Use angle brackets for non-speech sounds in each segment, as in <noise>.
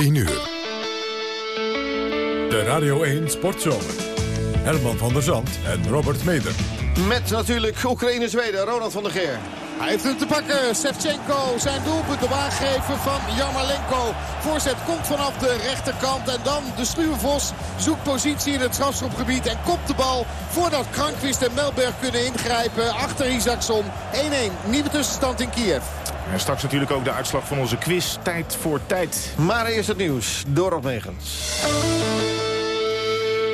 10 uur. De Radio 1 Sportzomer. Herman van der Zand en Robert Meder. Met natuurlijk Oekraïne-Zweden, Ronald van der Geer. Hij heeft het te pakken. Sevchenko zijn doelpunt op aangegeven van Jarmalenko. Voorzet komt vanaf de rechterkant. En dan de sluwe Vos zoekt positie in het strafschopgebied. En kopt de bal voordat Krankwist en Melberg kunnen ingrijpen. Achter Isaacson 1-1. Nieuwe tussenstand in Kiev. En straks natuurlijk ook de uitslag van onze quiz. Tijd voor tijd. Maar eerst het nieuws. Dorot Megens.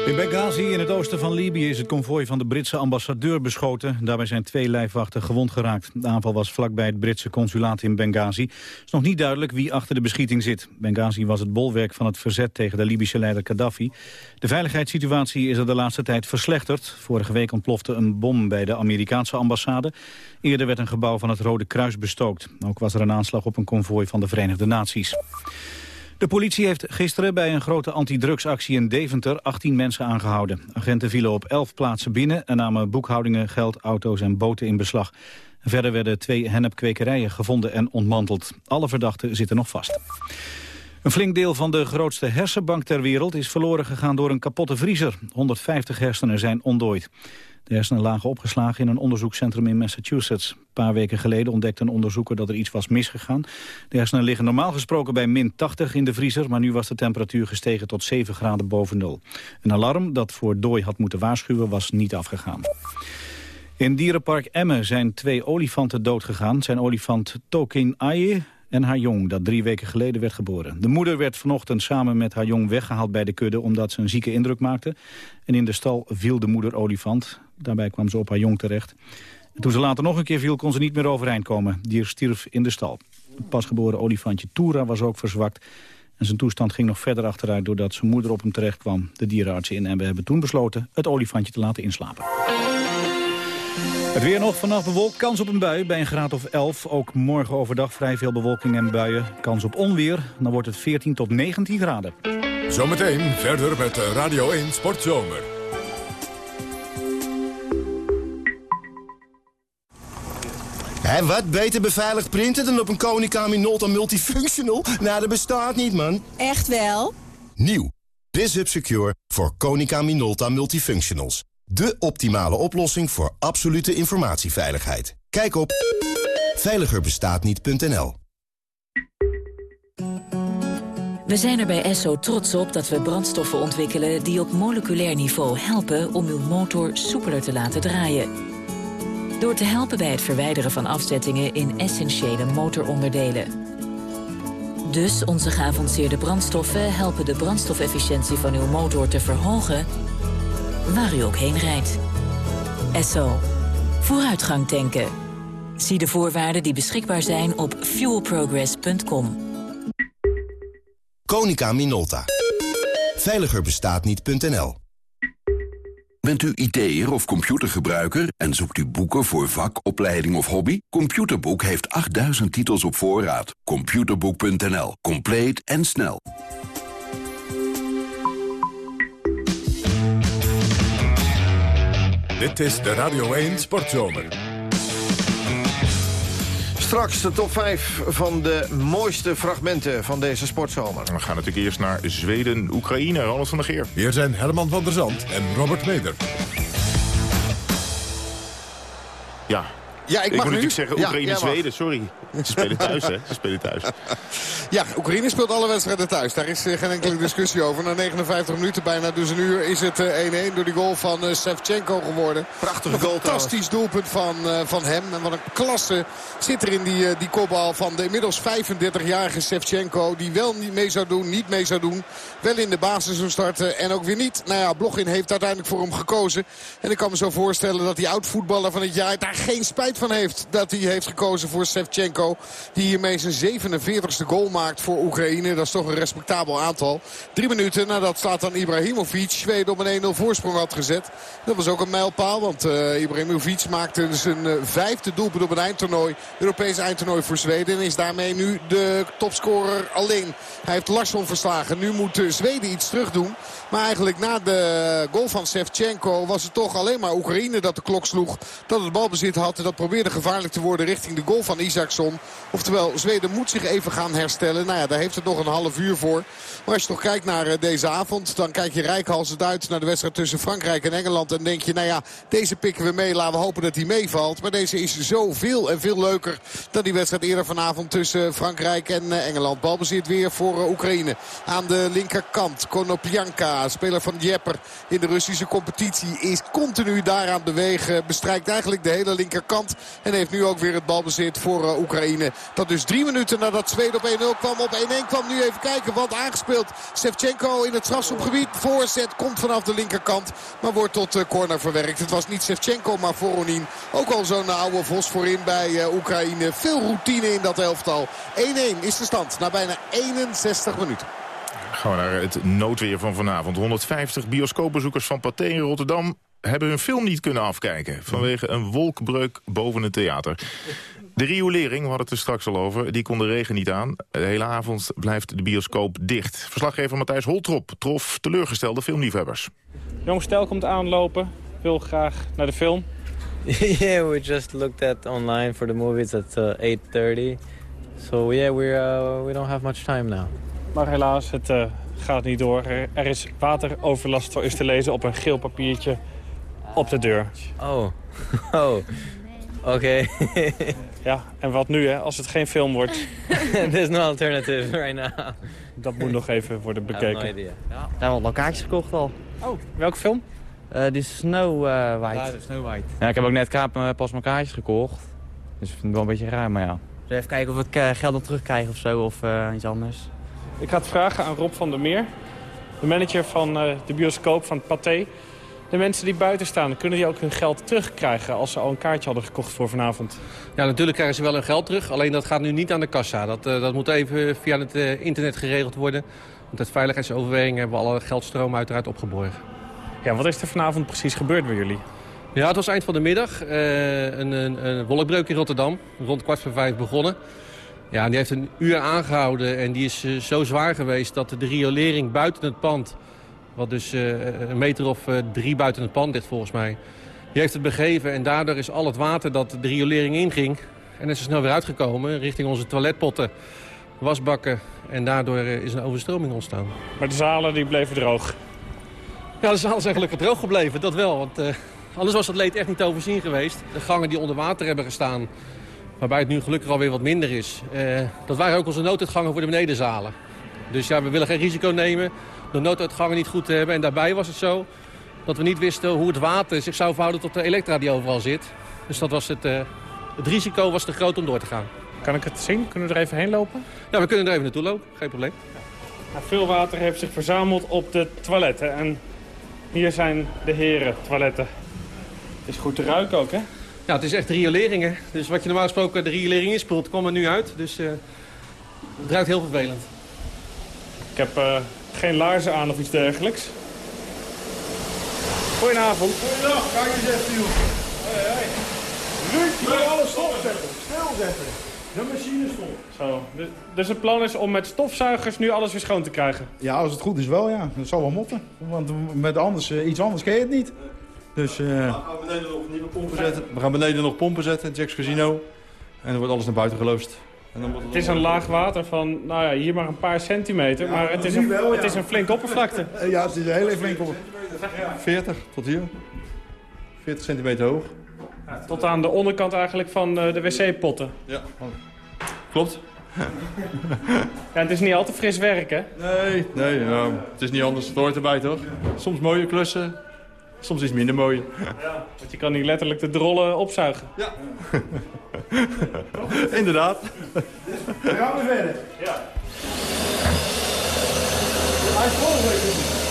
In Benghazi, in het oosten van Libië, is het konvooi van de Britse ambassadeur beschoten. Daarbij zijn twee lijfwachten gewond geraakt. De aanval was vlakbij het Britse consulaat in Benghazi. Het is nog niet duidelijk wie achter de beschieting zit. Benghazi was het bolwerk van het verzet tegen de Libische leider Gaddafi. De veiligheidssituatie is er de laatste tijd verslechterd. Vorige week ontplofte een bom bij de Amerikaanse ambassade. Eerder werd een gebouw van het Rode Kruis bestookt. Ook was er een aanslag op een konvooi van de Verenigde Naties. De politie heeft gisteren bij een grote antidrugsactie in Deventer 18 mensen aangehouden. Agenten vielen op 11 plaatsen binnen en namen boekhoudingen, geld, auto's en boten in beslag. Verder werden twee hennepkwekerijen gevonden en ontmanteld. Alle verdachten zitten nog vast. Een flink deel van de grootste hersenbank ter wereld is verloren gegaan door een kapotte vriezer. 150 hersenen zijn ontdooid. De hersenen lagen opgeslagen in een onderzoekscentrum in Massachusetts. Een paar weken geleden ontdekte een onderzoeker dat er iets was misgegaan. De hersenen liggen normaal gesproken bij min 80 in de vriezer... maar nu was de temperatuur gestegen tot 7 graden boven nul. Een alarm dat voor dooi had moeten waarschuwen was niet afgegaan. In dierenpark Emmen zijn twee olifanten doodgegaan. Zijn olifant Tokin Aye en haar jong, dat drie weken geleden werd geboren. De moeder werd vanochtend samen met haar jong weggehaald bij de kudde... omdat ze een zieke indruk maakte. En in de stal viel de moeder olifant. Daarbij kwam ze op haar jong terecht. En toen ze later nog een keer viel, kon ze niet meer overeind komen. Dier stierf in de stal. Het pasgeboren olifantje Toera was ook verzwakt. En zijn toestand ging nog verder achteruit doordat zijn moeder op hem terecht kwam. De dierenartsen in Emmen hebben toen besloten het olifantje te laten inslapen. Het weer nog vanaf bewolkt, kans op een bui bij een graad of 11. Ook morgen overdag vrij veel bewolking en buien. Kans op onweer, dan wordt het 14 tot 19 graden. Zometeen verder met Radio 1 Sportzomer. Hé, wat beter beveiligd printen dan op een Konica Minolta Multifunctional? Nou, dat bestaat niet, man. Echt wel? Nieuw. BizHub Secure voor Konica Minolta Multifunctionals. De optimale oplossing voor absolute informatieveiligheid. Kijk op veiligerbestaatniet.nl We zijn er bij Esso trots op dat we brandstoffen ontwikkelen... die op moleculair niveau helpen om uw motor soepeler te laten draaien. Door te helpen bij het verwijderen van afzettingen in essentiële motoronderdelen. Dus onze geavanceerde brandstoffen helpen de brandstofefficiëntie van uw motor te verhogen waar u ook heen rijdt. Esso. Vooruitgang tanken. Zie de voorwaarden die beschikbaar zijn op fuelprogress.com. Konica Minolta. Veiligerbestaatniet.nl Bent u IT'er of computergebruiker en zoekt u boeken voor vak, opleiding of hobby? Computerboek heeft 8000 titels op voorraad. Computerboek.nl. Compleet en snel. Dit is de Radio 1 Sportzomer. Straks de top 5 van de mooiste fragmenten van deze sportzomer. We gaan natuurlijk eerst naar Zweden, Oekraïne. Ronald van der Geer. Hier zijn Herman van der Zand en Robert Meder. Ja, Ja, ik ik mag moet nu. natuurlijk zeggen Ja, Oekraïne, jij mag. Zweden, sorry. Ze spelen thuis, hè? Ze spelen thuis. <laughs> Ja, Oekraïne speelt alle wedstrijden thuis. Daar is eh, geen enkele discussie over. Na 59 minuten, bijna dus een uur, is het eh, 1-1 door die goal van eh, Sevchenko geworden. Prachtige goal Fantastisch doelpunt van, eh, van hem. En wat een klasse zit er in die, eh, die kopbal van de inmiddels 35-jarige Sevchenko. Die wel niet mee zou doen, niet mee zou doen. Wel in de basis zou starten en ook weer niet. Nou ja, Blochin heeft uiteindelijk voor hem gekozen. En ik kan me zo voorstellen dat die oud-voetballer van het jaar daar geen spijt van heeft. Dat hij heeft gekozen voor Sevchenko. Die hiermee zijn 47ste goal maakt voor Oekraïne. Dat is toch een respectabel aantal. Drie minuten nadat Zlatan Ibrahimovic Zweden op een 1-0 voorsprong had gezet. Dat was ook een mijlpaal. Want eh, Ibrahimovic maakte zijn eh, vijfde doelpunt op een eindtoernooi. Europees eindtoernooi voor Zweden. En is daarmee nu de topscorer alleen. Hij heeft Larsson verslagen. Nu moet eh, Zweden iets terug doen. Maar eigenlijk na de goal van Sevchenko was het toch alleen maar Oekraïne dat de klok sloeg. Dat het balbezit had en dat probeerde gevaarlijk te worden richting de goal van Isaacson. Oftewel, Zweden moet zich even gaan herstellen. Nou ja, daar heeft het nog een half uur voor. Maar als je toch kijkt naar eh, deze avond, dan kijk je rijkhalsend uit naar de wedstrijd tussen Frankrijk en Engeland. En denk je, nou ja, deze pikken we mee. Laten we hopen dat die meevalt. Maar deze is zo veel en veel leuker dan die wedstrijd eerder vanavond tussen Frankrijk en eh, Engeland. Balbezit weer voor eh, Oekraïne. Aan de linkerkant, Konoplyanka, speler van Jepper in de Russische competitie, is continu daaraan bewegen. Bestrijkt eigenlijk de hele linkerkant. En heeft nu ook weer het balbezit voor Oekraïne. Dat dus drie minuten nadat Zweden op 1-0 kwam op 1-1 kwam. Nu even kijken wat aangespeeld. Sevchenko in het strafschopgebied. Voorzet komt vanaf de linkerkant. Maar wordt tot corner verwerkt. Het was niet Sevchenko maar Voronin. Ook al zo'n oude vos voorin bij Oekraïne. Veel routine in dat elftal. 1-1 is de stand na bijna 61 minuten. Gaan we naar het noodweer van vanavond. 150 bioscoopbezoekers van Pathé in Rotterdam hebben hun film niet kunnen afkijken... vanwege een wolkbreuk boven het theater. De riolering, we hadden het er straks al over, die kon de regen niet aan. De hele avond blijft de bioscoop dicht. Verslaggever Matthijs Holtrop trof teleurgestelde filmliefhebbers. Jong stel komt aanlopen, wil graag naar de film. <laughs> yeah, we just looked at online for the movies at uh, 8.30. So yeah, we, uh, we don't have much time now. Maar helaas, het uh, gaat niet door. Er is wateroverlast voor is te lezen op een geel papiertje op de deur. Oh, <laughs> oh. Oké. <laughs> ja, en wat nu, hè, als het geen film wordt? <laughs> <laughs> There's no alternative right now. Dat moet nog even worden bekeken. No idea. Ja. Daar hebben we al kaartjes gekocht al. Oh, welke film? Uh, die Snow uh, White. Ja, Snow White. Ja, ik heb ook net pas mijn kaartjes gekocht. Dus ik vind het wel een beetje raar, maar ja. Dus even kijken of ik uh, geld nog terugkrijg of zo, of iets anders. Ik ga het vragen aan Rob van der Meer. De manager van de bioscoop van Pathé. De mensen die buiten staan, kunnen die ook hun geld terugkrijgen... als ze al een kaartje hadden gekocht voor vanavond? Ja, natuurlijk krijgen ze wel hun geld terug. Alleen dat gaat nu niet aan de kassa. Dat, uh, dat moet even via het uh, internet geregeld worden. Want uit veiligheidsoverwegingen hebben we alle geldstroom uiteraard opgeborgen. Ja, wat is er vanavond precies gebeurd bij jullie? Ja, het was eind van de middag. Uh, een, een, een wolkbreuk in Rotterdam. Rond kwart voor vijf begonnen. Ja, die heeft een uur aangehouden en die is zo zwaar geweest... dat de riolering buiten het pand wat dus uh, een meter of uh, drie buiten het pand ligt volgens mij. Die heeft het begeven en daardoor is al het water dat de riolering inging... en is er snel weer uitgekomen richting onze toiletpotten, wasbakken... en daardoor uh, is een overstroming ontstaan. Maar de zalen die bleven droog? Ja, de zalen zijn gelukkig droog gebleven, dat wel. Want anders was het leed echt niet overzien geweest. De gangen die onder water hebben gestaan... waarbij het nu gelukkig alweer wat minder is... dat waren ook onze nooduitgangen voor de benedenzalen. Dus ja, we willen geen risico nemen de nooduitgangen niet goed te hebben. En daarbij was het zo dat we niet wisten hoe het water zich zou verhouden tot de elektra die overal zit. Dus dat was het, uh, het risico was te groot om door te gaan. Kan ik het zien? Kunnen we er even heen lopen? Ja, we kunnen er even naartoe lopen. Geen probleem. Ja, veel water heeft zich verzameld op de toiletten. En hier zijn de heren toiletten. Het is goed te ruiken ook, hè? Ja, het is echt rioleringen. Dus wat je normaal gesproken de riolering inspoelt, komt er nu uit. Dus uh, het ruikt heel vervelend. Ik heb uh, geen laarzen aan of iets dergelijks. Goedenavond. Goedendag, kijk eens even, joh. Hoi, hoi. Ruud, je moet alles stopzetten. Stilzetten. De machine stond. Zo, dus, het plan is om met stofzuigers nu alles weer schoon te krijgen? Ja, als het goed is wel, ja. Dat zal wel motten. Want met anders, uh, iets anders ken je het niet. Dus, uh... We gaan beneden nog nieuwe pompen zetten. We gaan beneden nog pompen zetten, Jack's Casino. En dan wordt alles naar buiten geloosd. Het is een laag water van, nou ja, hier maar een paar centimeter, maar het is een, wel, het is een flinke oppervlakte. <laughs> Ja, het is een hele flinke oppervlakte. 40 tot hier. 40 centimeter hoog. Ja, tot aan de onderkant eigenlijk van de wc-potten. Ja, klopt. <laughs> ja, het is niet al te fris werk, hè? Nee, nee ja, het is niet anders. Het hoort erbij, toch? Soms mooie klussen, soms iets minder mooie. Ja, want je kan niet letterlijk de drollen opzuigen. Ja. <laughs> Inderdaad. We gaan weer verder. Ja. Hij is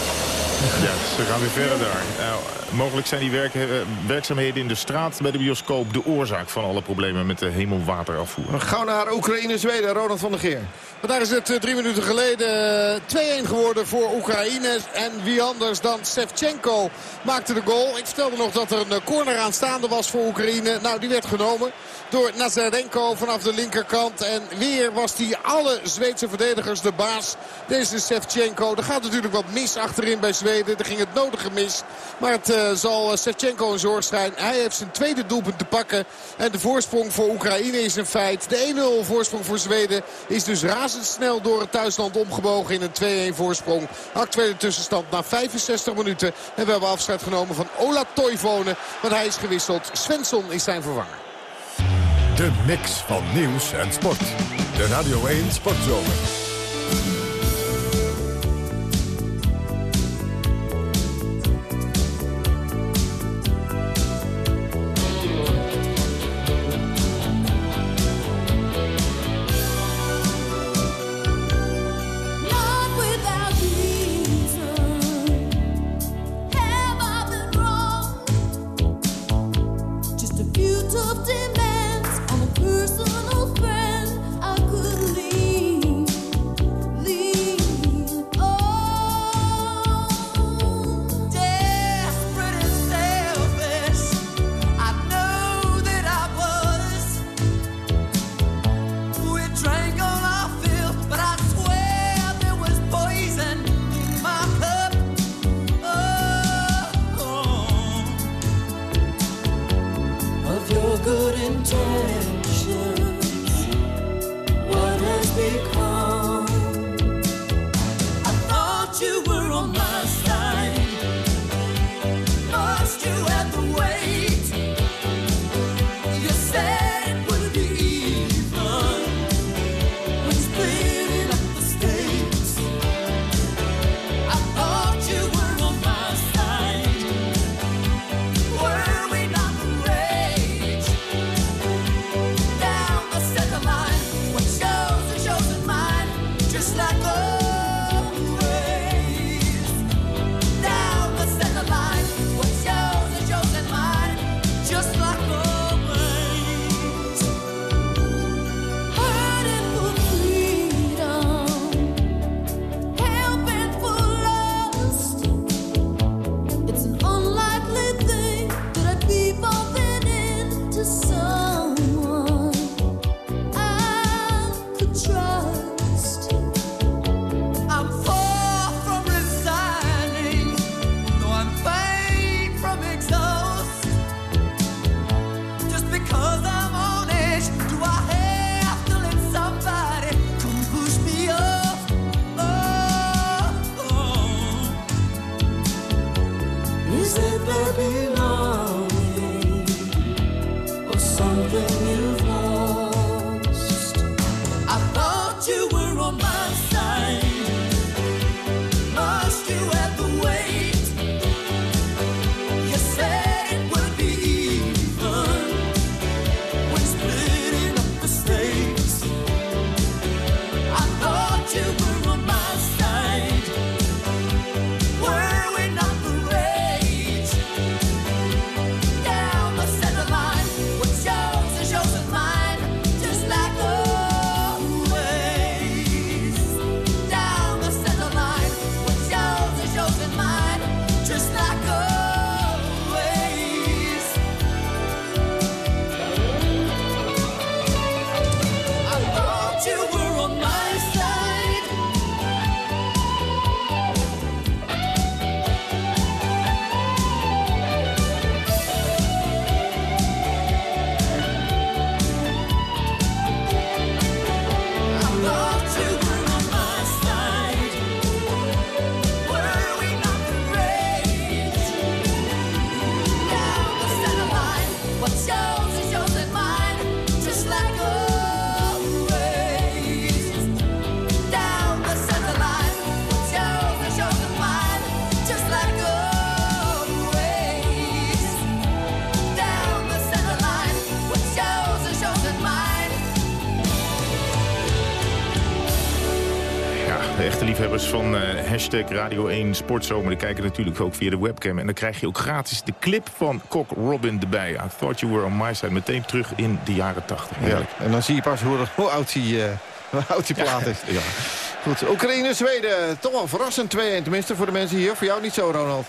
ja, ze gaan weer verder daar. Nou, mogelijk zijn die werk, werkzaamheden in de straat bij de bioscoop... de oorzaak van alle problemen met de hemelwaterafvoer. We gaan naar Oekraïne-Zweden, Ronald van der Geer. Maar daar is het drie minuten geleden 2-1 geworden voor Oekraïne. En wie anders dan Sevchenko maakte de goal. Ik vertelde nog dat er een corner aanstaande was voor Oekraïne. Nou, die werd genomen door Nazarenko vanaf de linkerkant. En weer was die alle Zweedse verdedigers de baas. Deze Sevchenko. Er gaat natuurlijk wat mis achterin bij Zweden. Er ging het nodige mis. Maar het uh, zal Sevchenko een zorg zijn. Hij heeft zijn tweede doelpunt te pakken. En de voorsprong voor Oekraïne is een feit. De 1-0 voorsprong voor Zweden is dus razendsnel door het thuisland omgebogen in een 2-1 voorsprong. Actuele tussenstand na 65 minuten. En we hebben afscheid genomen van Ola Toivonen. Want hij is gewisseld. Svensson is zijn vervanger. De mix van nieuws en sport. De Radio 1 Sportzomer. Hashtag Radio 1 Sportzomer... die kijken natuurlijk ook via de webcam. En dan krijg je ook gratis de clip van Kok Robin erbij. I thought you were on my side. Meteen terug in de jaren 80. Ja, en dan zie je pas hoe, hoe oud die, uh, hoe oud die plaat is. Ja. Goed, Oekraïne, Zweden. Toch wel verrassend 2-1. Tenminste voor de mensen hier. Voor jou niet zo, Ronald.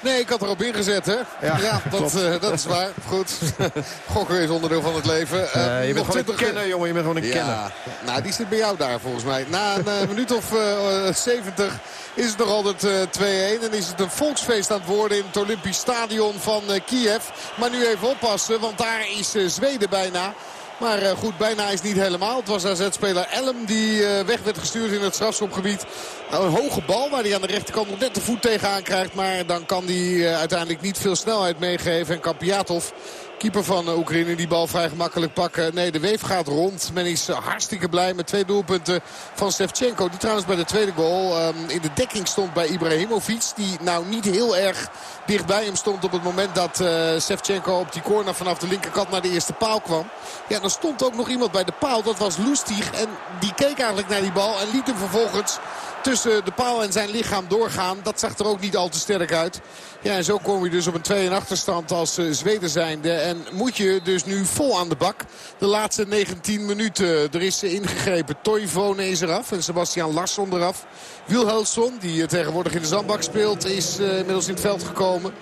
Nee, ik had erop ingezet, hè? Ja, <laughs> dat, uh, dat is waar. Goed. <laughs> Gokken is onderdeel van het leven. Uh, je bent gewoon een kenner, jongen. Je bent gewoon een ja. kenner. Nou, die zit bij jou daar, volgens mij. Na een minuut of uh, 70 is het nog altijd 2-1. En is het een volksfeest aan het worden in het Olympisch Stadion van Kiev. Maar nu even oppassen, want daar is Zweden bijna. Maar uh, goed, bijna is niet helemaal. Het was AZ-speler Elm die uh, weg werd gestuurd in het strafschopgebied. Nou, een hoge bal waar hij aan de rechterkant nog net de voet tegenaan krijgt. Maar dan kan hij uh, uiteindelijk niet veel snelheid meegeven. En Kapiatov Keeper van Oekraïne die bal vrij gemakkelijk pakken. Nee, de weef gaat rond. Men is hartstikke blij met twee doelpunten van Stevchenko. Die trouwens bij de tweede goal um, in de dekking stond bij Ibrahimovic. Die nou niet heel erg dichtbij hem stond op het moment dat uh, Stevchenko op die corner vanaf de linkerkant naar de eerste paal kwam. Ja, dan stond ook nog iemand bij de paal. Dat was Lustig. En die keek eigenlijk naar die bal en liet hem vervolgens tussen de paal en zijn lichaam doorgaan. Dat zag er ook niet al te sterk uit. Ja, en zo kom je dus op een 2 achterstand als uh, Zweden zijnde. En moet je dus nu vol aan de bak. De laatste 19 minuten. Er is ingegrepen. Toivonen is eraf en Sebastian Larsson eraf. Wilhelmsson, die tegenwoordig in de zandbak speelt, is uh, inmiddels in het veld gekomen.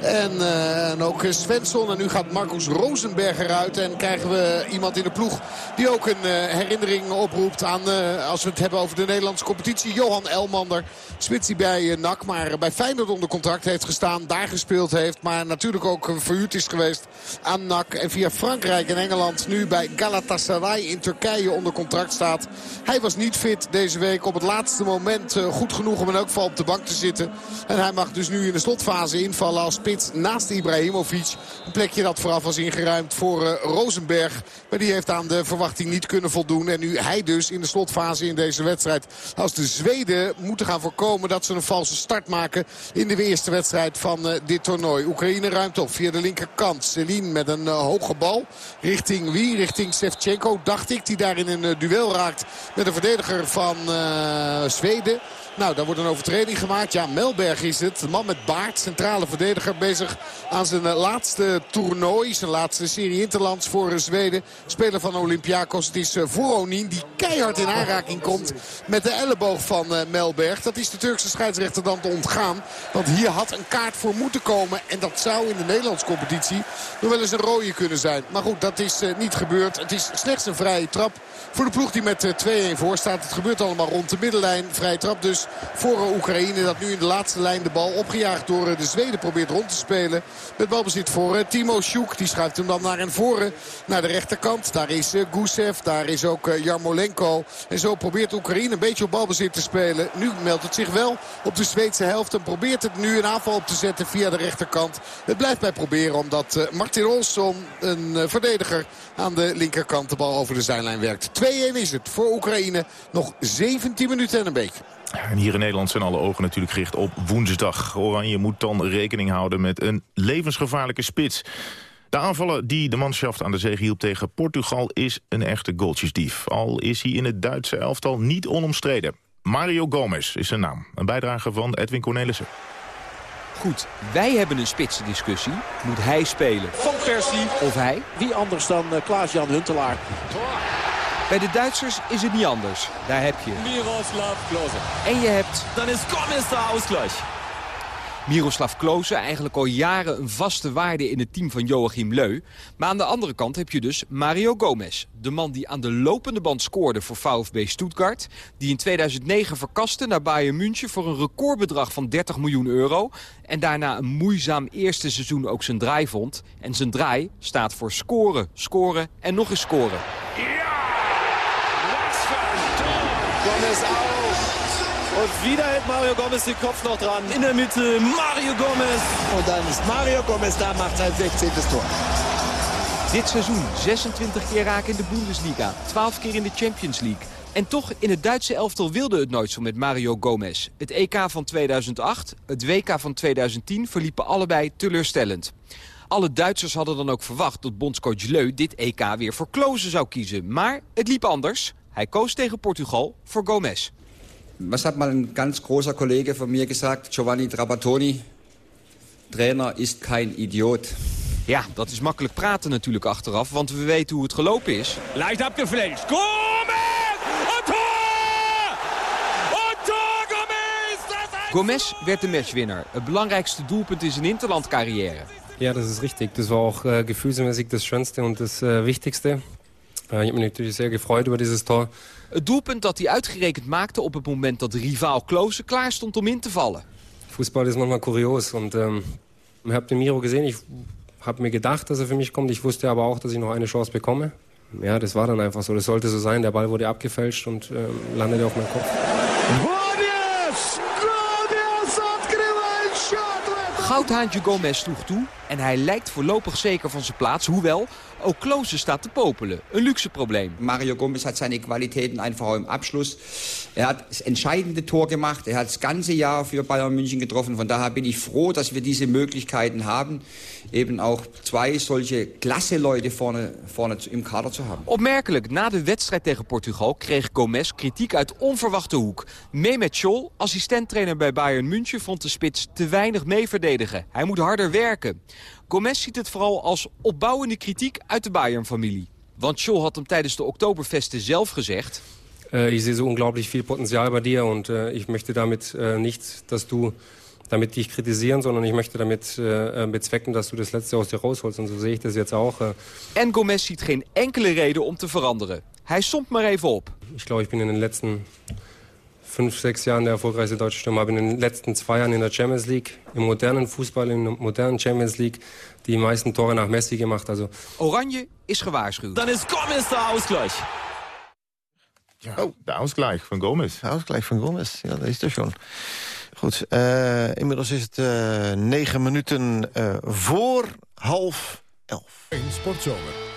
En, en, ook Svensson. En nu gaat Marcus Rosenberg eruit. En krijgen we iemand in de ploeg die ook een herinnering oproept aan, als we het hebben over de Nederlandse competitie. Johan Elmander, spits die bij NAC, maar bij Feyenoord onder contract heeft gestaan. Daar gespeeld heeft, maar natuurlijk ook verhuurd is geweest aan NAC. En via Frankrijk en Engeland nu bij Galatasaray in Turkije onder contract staat. Hij was niet fit deze week op het laatste moment goed genoeg om in elk geval op de bank te zitten. En hij mag dus nu in de slotfase invallen als spits naast Ibrahimovic. Een plekje dat vooraf was ingeruimd voor Rosenberg. Maar die heeft aan de verwachting niet kunnen voldoen. En nu hij dus in de slotfase in deze wedstrijd. Als de Zweden moeten gaan voorkomen dat ze een valse start maken in de eerste wedstrijd van uh, dit toernooi. Oekraïne ruimt op via de linkerkant. Celine met een uh, hoge bal. Richting wie? Richting Sevchenko, dacht ik. Die daar in een duel raakt met een verdediger van Zweden. Nou, daar wordt een overtreding gemaakt. Ja, Melberg is het. De man met baard, centrale verdediger, bezig aan zijn laatste toernooi. Zijn laatste serie Interlands voor Zweden. Speler van Olympiakos. Het is Voronin die keihard in aanraking komt met de elleboog van Melberg. Dat is de Turkse scheidsrechter dan te ontgaan. Want hier had een kaart voor moeten komen. En dat zou in de Nederlandse competitie nog wel eens een rode kunnen zijn. Maar goed, dat is niet gebeurd. Het is slechts een vrije trap voor de ploeg die met 2-1 voor staat. Het gebeurt allemaal rond de middenlijn. Vrije trap dus voor Oekraïne. Dat nu in de laatste lijn de bal opgejaagd door de Zweden probeert rond te spelen. Met balbezit voor Timo Sjoek. Die schuift hem dan naar en voren. Naar de rechterkant. Daar is Gusev. Daar is ook Jarmolenko. En zo probeert Oekraïne een beetje op balbezit te spelen. Nu meldt het zich wel op de Zweedse helft. En probeert het nu een aanval op te zetten via de rechterkant. Het blijft bij proberen omdat Martin Olsson, een verdediger aan de linkerkant, de bal over de zijlijn werkt. 2-1 is het voor Oekraïne. Nog 17 minuten en een beetje. En hier in Nederland zijn alle ogen natuurlijk gericht op woensdag. Oranje moet dan rekening houden met een levensgevaarlijke spits. De aanvaller die de manschaft aan de zege hielp tegen Portugal is een echte goaltjesdief. Al is hij in het Duitse elftal niet onomstreden. Mario Gomez is zijn naam. Een bijdrage van Edwin Cornelissen. Goed, wij hebben een spitsendiscussie. Moet hij spelen? Van Persie. Of hij? Wie anders dan uh, Klaas-Jan Huntelaar? Bij de Duitsers is het niet anders. Daar heb je. Miroslav Klose. En je hebt... Dan is Gomez de Ausgleich. Miroslav Klose, eigenlijk al jaren een vaste waarde in het team van Joachim Leu. Maar aan de andere kant heb je dus Mario Gomez. De man die aan de lopende band scoorde voor VfB Stuttgart. Die in 2009 verkaste naar Bayern München voor een recordbedrag van 30 miljoen euro. En daarna een moeizaam eerste seizoen ook zijn draai vond. En zijn draai staat voor scoren, scoren en nog eens scoren. Gomez auch. Und wieder hält Mario Gomez den Kopf noch dran. In der Mitte Mario Gomez. Und dann ist Mario Gomez da, macht sein 16. Tor. Dit seizoen 26 keer raken in de Bundesliga, 12 keer in de Champions League. En toch, in het Duitse elftal wilde het nooit zo met Mario Gomez. Het EK van 2008, het WK van 2010 verliepen allebei teleurstellend. Alle Duitsers hadden dan ook verwacht dat bondscoach Leu dit EK weer voor Klose zou kiezen. Maar het liep anders. Hij koos tegen Portugal voor Gomez. Was hat mal een ganz großer Kollege van mir gesagt, Giovanni Trapattoni? Trainer is kein Idiot. Ja, dat is makkelijk praten natuurlijk achteraf, want we weten hoe het gelopen is. Leicht abgefälscht. Gomez! Und Tor! Und Tor, Gomez! Gomez werd de matchwinner. Het belangrijkste doelpunt in zijn interlandcarrière. Ja, dat is richtig. War auch äh, gefühlsmäßig das Schönste und das äh, Wichtigste. Äh, ich habe mich natürlich sehr gefreut über dieses Tor. Het doelpunt dat hij uitgerekend maakte op het moment dat de rivaal Klose klaar stond om in te vallen. Fußball ist manchmal kurios und ähm, ich habe den Miro gesehen. Ich habe mir gedacht, dass er für mich kommt. Ich wusste aber auch, dass ich noch eine Chance bekomme. Ja, das war dann einfach so. Das sollte so sein. Der Ball wurde abgefälscht und äh, landete auf meinem Kopf. Goudhaantje Gomez sloeg toe en hij lijkt voorlopig zeker van zijn plaats. Hoewel, ook Klose staat te popelen. Een luxe probleem. Mario Gomez hat seine Qualitäten einfach im Abschluss. Er hat das entscheidende Tor gemacht. Er hat das ganze Jahr für Bayern München getroffen. Von daher bin ich froh, dass wir diese Möglichkeiten haben, eben auch zwei solche klasse Leute vorne, vorne im Kader zu haben. Opmerkelijk, na de wedstrijd tegen Portugal kreeg Gomez kritiek uit onverwachte hoek. Mehmet Scholl, assistenttrainer bij Bayern München, vond de spits te weinig mee verdedigen. Hij moet harder werken. Gomez ziet het vooral als opbouwende kritiek uit de Bayern-familie. Want Scholl had hem tijdens de Oktoberfesten zelf gezegd... Äh, ich sehe so unglaublich viel Potenzial bei dir und äh, ich möchte damit äh, nicht, dass du damit dich kritisieren, sondern ich möchte damit äh, bezwecken, dass du das Letzte aus dir rausholst. Und so sehe ich das jetzt auch. En Gomez ziet geen enkele reden om te veranderen. Hij somt maar even op. Ich glaube, ich bin in den letzten fünf, sechs Jahren der erfolgreichste deutsche Stürmer. Habe in den letzten zwei Jahren in der Champions League, im modernen Fußball, in der modernen Champions League, die meisten Tore nach Messi gemacht. Also Oranje is gewaarschuwd. Dann ist Gomez der Ausgleich. Ja, oh. de Ausgleich van Gomez. De Ausgleich van Gomez, ja, dat is er schon. Goed, uh, inmiddels is het uh, negen minuten uh, voor half elf. In Sportzomer.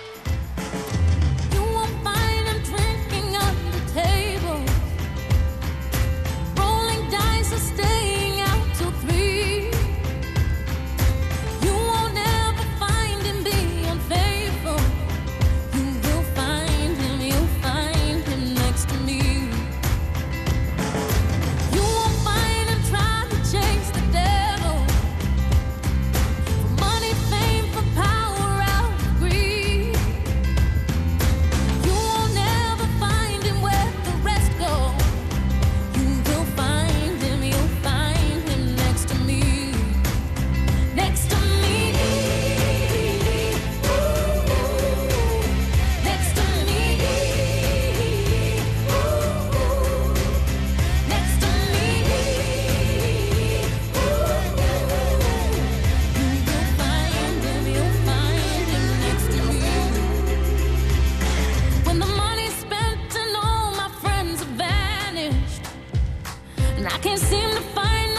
and I can't seem to find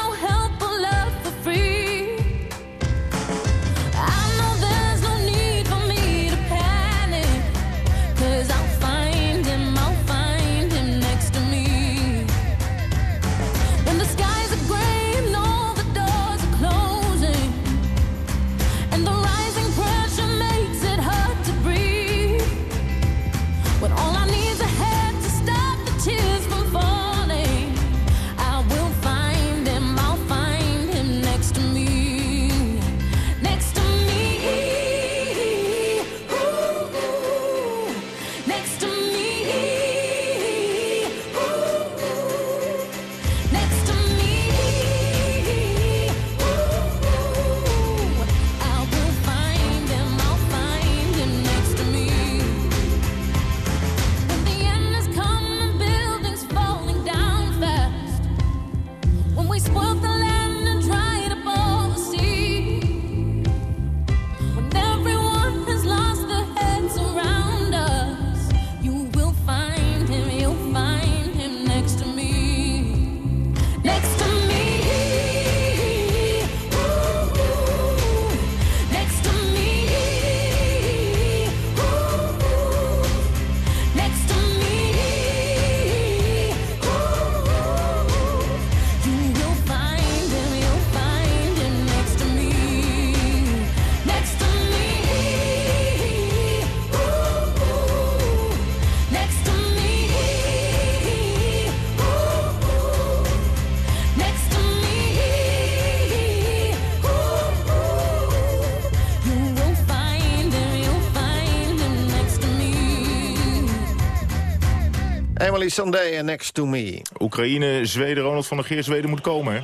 Emily Sandé en Next to Me. Oekraïne, Zweden, Ronald van der Geer, Zweden moet komen, hè?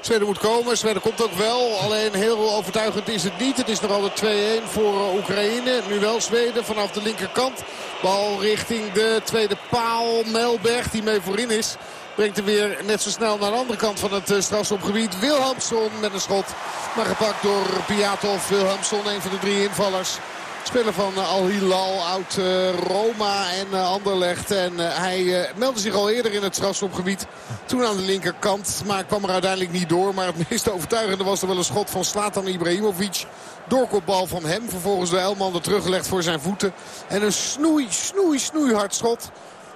Zweden moet komen. Zweden komt ook wel. Alleen heel overtuigend is het niet. Het is nog altijd 2-1 voor eh, Oekraïne. Nu wel Zweden vanaf de linkerkant. Bal richting de tweede paal. Melberg die mee voorin is. Brengt hem weer net zo snel naar de andere kant van het eh, strafschopgebied. Wilhamson met een schot. Maar gepakt door Piatov. Wilhamson, een van de drie invallers. Speler van eh, Al Hilal, oud uh, Roma en uh, Anderlecht. En hij meldde zich al eerder in het strafschopgebied. Toen aan de linkerkant, maar kwam er uiteindelijk niet door. Maar het meest overtuigende was er wel een schot van Slatan Ibrahimovic. Doorkopbal van hem. Vervolgens de Elman er teruggelegd voor zijn voeten. En een snoei, snoei, snoei hard schot.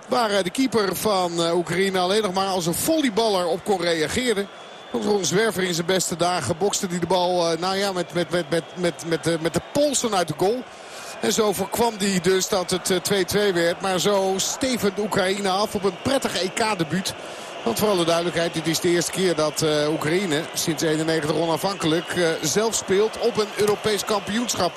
Waar de keeper van Oekraïne alleen nog maar als een volleyballer op kon reageren. Ron Zwerver in zijn beste dagen bokste die de bal nou ja, met, met, met, met, met, met, de, met de polsen uit de goal. En zo voorkwam hij dus dat het 2-2 werd. Maar zo stevend Oekraïne af op een prettig EK-debuut. Want voor alle duidelijkheid, dit is de eerste keer dat uh, Oekraïne sinds 91 onafhankelijk zelf speelt op een Europees kampioenschap.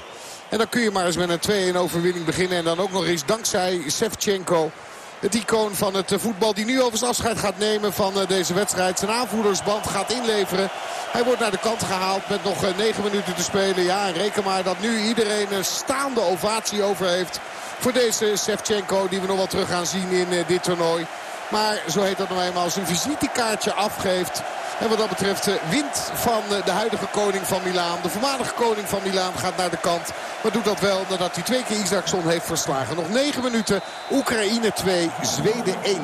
En dan kun je maar eens met een 2-1 overwinning beginnen. En dan ook nog eens dankzij Sevchenko het icoon van het voetbal die nu overigens afscheid gaat nemen van deze wedstrijd. Zijn aanvoerdersband gaat inleveren. Hij wordt naar de kant gehaald met nog 9 minuten te spelen. Ja, en reken maar dat nu iedereen een staande ovatie over heeft. Voor deze Sevchenko die we nog wel terug gaan zien in dit toernooi. Maar zo heet dat nou eenmaal zijn visitekaartje afgeeft. En wat dat betreft wint van de huidige koning van Milaan. De voormalige koning van Milaan gaat naar de kant. Maar doet dat wel nadat hij twee keer Isaacson heeft verslagen. Nog 9 minuten. Oekraïne 2, Zweden 1.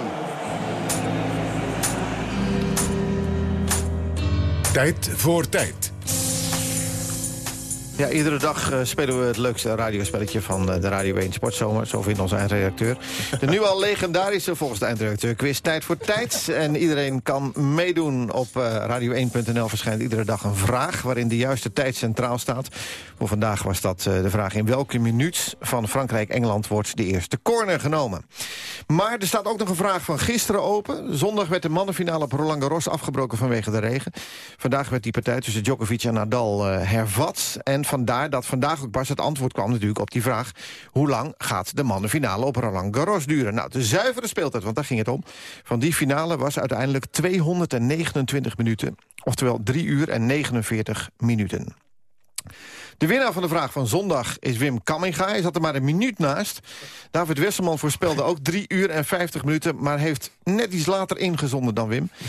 Tijd voor tijd. Ja, iedere dag uh, spelen we het leukste radiospelletje van uh, de Radio 1 Sportzomer. Zo vindt onze eindredacteur. De nu al legendarische, volgens de eindredacteur, quiz Tijd voor Tijd. En iedereen kan meedoen. Op uh, radio1.nl verschijnt iedere dag een vraag... waarin de juiste tijd centraal staat. Voor vandaag was dat de vraag... in welke minuut van Frankrijk-Engeland wordt de eerste corner genomen? Maar er staat ook nog een vraag van gisteren open. Zondag werd de mannenfinale op Roland Garros afgebroken vanwege de regen. Vandaag werd die partij tussen Djokovic en Nadal hervat... En vandaar dat vandaag ook pas het antwoord kwam natuurlijk op die vraag... hoe lang gaat de mannenfinale op Roland Garros duren? Nou, de zuivere speeltijd, want daar ging het om... van die finale was uiteindelijk 229 minuten. Oftewel 3 uur en 49 minuten. De winnaar van de vraag van zondag is Wim Kamminga. Hij zat er maar een minuut naast. David Wesselman voorspelde ook 3 uur en 50 minuten... maar heeft net iets later ingezonden dan Wim. <laughs>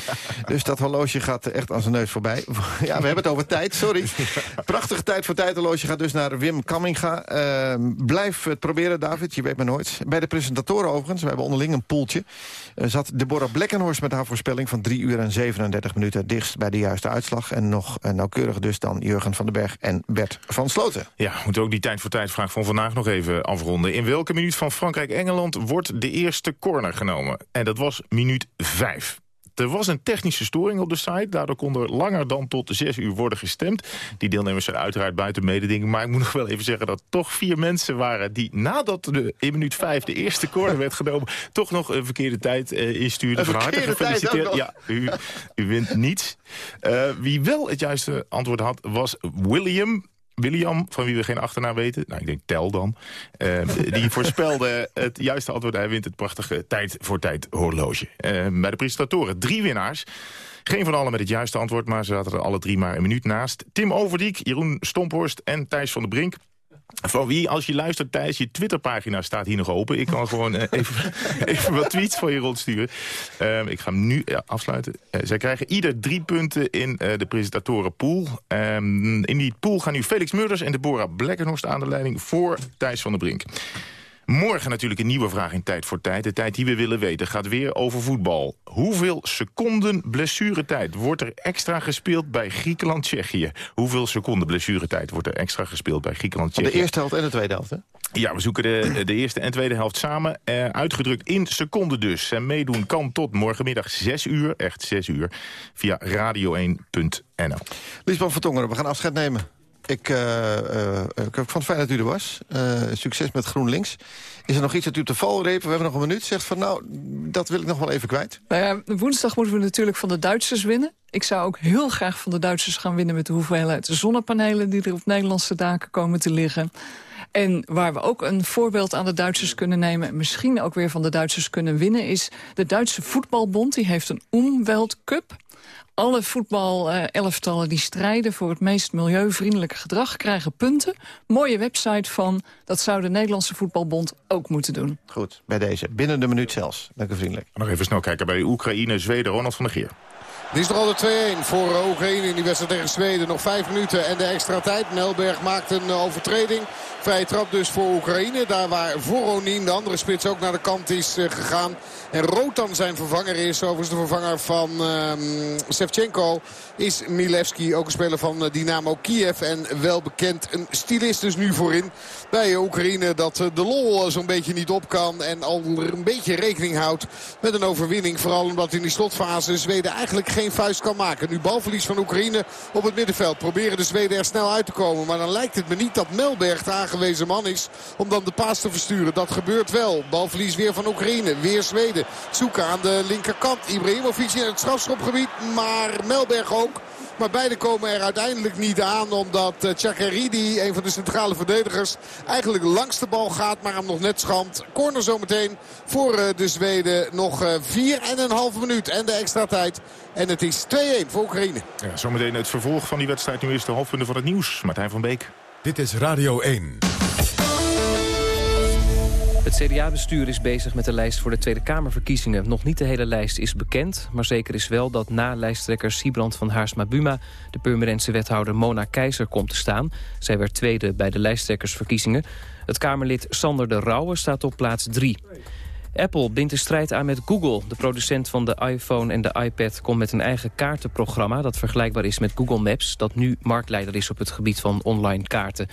Dus dat horloge gaat echt aan zijn neus voorbij. <laughs> Ja, we hebben het over tijd, sorry. <laughs> Prachtige tijd voor tijd. horloge gaat dus naar Wim Kamminga. Uh, blijf het proberen, David, je weet maar nooit. Bij de presentatoren overigens, we hebben onderling een poeltje... Uh, zat Deborah Blekkenhorst met haar voorspelling van 3 uur en 37 minuten... dichtst bij de juiste uitslag. En nog uh, nauwkeuriger dus dan Jurgen van den Berg en Bert van Sloten. Ja, we moeten ook die tijd voor tijd vraag van vandaag nog even afronden. In welke minuut van Frankrijk-Engeland wordt de eerste corner genomen? En dat was minuut 5. Er was een technische storing op de site. Daardoor kon er langer dan tot 6 uur worden gestemd. Die deelnemers zijn uiteraard buiten mededinging. Maar ik moet <laughs> nog wel even zeggen dat toch vier mensen waren... die nadat de, in minuut 5 de eerste corner werd genomen... toch nog een verkeerde tijd uh, instuurden. Van harte gefeliciteerd. Ja, u, u wint niets. Uh, wie wel het juiste antwoord had was William... William, van wie we geen achternaam weten. Nou, ik denk Tel dan. Uh, die <laughs> voorspelde het juiste antwoord. Hij wint het prachtige tijd voor tijd horloge. Uh, bij de presentatoren drie winnaars. Geen van allen met het juiste antwoord, maar ze zaten er alle drie maar een minuut naast. Tim Overdiek, Jeroen Stomphorst en Thijs van der Brink. Van wie, als je luistert, Thijs, je Twitterpagina staat hier nog open. Ik kan <laughs> gewoon uh, even, <laughs> even wat tweets voor je rondsturen. Uh, ik ga hem nu ja, afsluiten. Uh, zij krijgen ieder drie punten in de presentatorenpool. in die pool gaan nu Felix Murders en Deborah Blekkenhorst aan de leiding... voor Thijs van der Brink. Morgen natuurlijk een nieuwe vraag in Tijd voor Tijd. De tijd die we willen weten gaat weer over voetbal. Hoeveel seconden blessuretijd wordt er extra gespeeld bij Griekenland-Tsjechië? Hoeveel seconden blessuretijd wordt er extra gespeeld bij Griekenland-Tsjechië? De eerste helft en de tweede helft, hè? Ja, we zoeken de, de eerste en tweede helft samen. Eh, uitgedrukt in seconden dus. En meedoen kan tot morgenmiddag 6 uur, echt 6 uur, via radio1.nl. Liesbeth van Tongeren, we gaan afscheid nemen. Ik, uh, uh, ik vond het fijn dat u er was. Uh, succes met GroenLinks. Is er nog iets dat u op de valreep, we hebben nog een minuut, zegt van nou, dat wil ik nog wel even kwijt? Nou ja, woensdag moeten we natuurlijk van de Duitsers winnen. Ik zou ook heel graag van de Duitsers gaan winnen met de hoeveelheid zonnepanelen die er op Nederlandse daken komen te liggen. En waar we ook een voorbeeld aan de Duitsers kunnen nemen... en misschien ook weer van de Duitsers kunnen winnen... is de Duitse voetbalbond. Die heeft een Umwelt Cup. Alle voetbalelftallen die strijden voor het meest milieuvriendelijke gedrag... krijgen punten. Mooie website van, dat zou de Nederlandse Voetbalbond ook moeten doen. Goed, bij deze. Binnen de minuut zelfs. Dank u vriendelijk. Nog even snel kijken bij Oekraïne, Zweden, Ronald van der Geer. Dit is nog altijd 2-1 voor Oekraïne in die wedstrijd tegen Zweden. Nog vijf minuten en de extra tijd. Nelberg maakt een overtreding. Vrije trap dus voor Oekraïne. Daar waar Voronin, de andere spits, ook naar de kant is uh, gegaan. En Rotan zijn vervanger is. Overigens de vervanger van uh, Sevchenko is Milevski. Ook een speler van uh, Dynamo Kiev. En wel bekend een stylist dus nu voorin. Bij Oekraïne dat de lol zo'n beetje niet op kan. En al een beetje rekening houdt met een overwinning. Vooral omdat in die slotfase Zweden eigenlijk geen vuist kan maken. Nu balverlies van Oekraïne op het middenveld. Proberen de Zweden er snel uit te komen. Maar dan lijkt het me niet dat Melberg de aangewezen man is om dan de paas te versturen. Dat gebeurt wel. Balverlies weer van Oekraïne. Weer Zweden. Zoeken aan de linkerkant. Ibrahimovic in het strafschopgebied. Maar Melberg ook. Maar beide komen er uiteindelijk niet aan. Omdat uh, Chakaridi, een van de centrale verdedigers, eigenlijk langs de bal gaat. Maar hem nog net schampt. Corner zometeen voor uh, de Zweden. Nog uh, vier en een half minuut. En de extra tijd. En het is 2-1 voor Oekraïne. Ja, zometeen het vervolg van die wedstrijd. Nu is de hoofdpunten van het nieuws. Martijn van Beek. Dit is Radio 1. Het CDA-bestuur is bezig met de lijst voor de Tweede Kamerverkiezingen. Nog niet de hele lijst is bekend, maar zeker is wel dat na lijsttrekker Siebrand van Haarsma-Buma... de Purmerense wethouder Mona Keizer komt te staan. Zij werd tweede bij de lijsttrekkersverkiezingen. Het Kamerlid Sander de Rauwe staat op plaats 3. Apple bindt de strijd aan met Google. De producent van de iPhone en de iPad komt met een eigen kaartenprogramma... dat vergelijkbaar is met Google Maps... dat nu marktleider is op het gebied van online kaarten.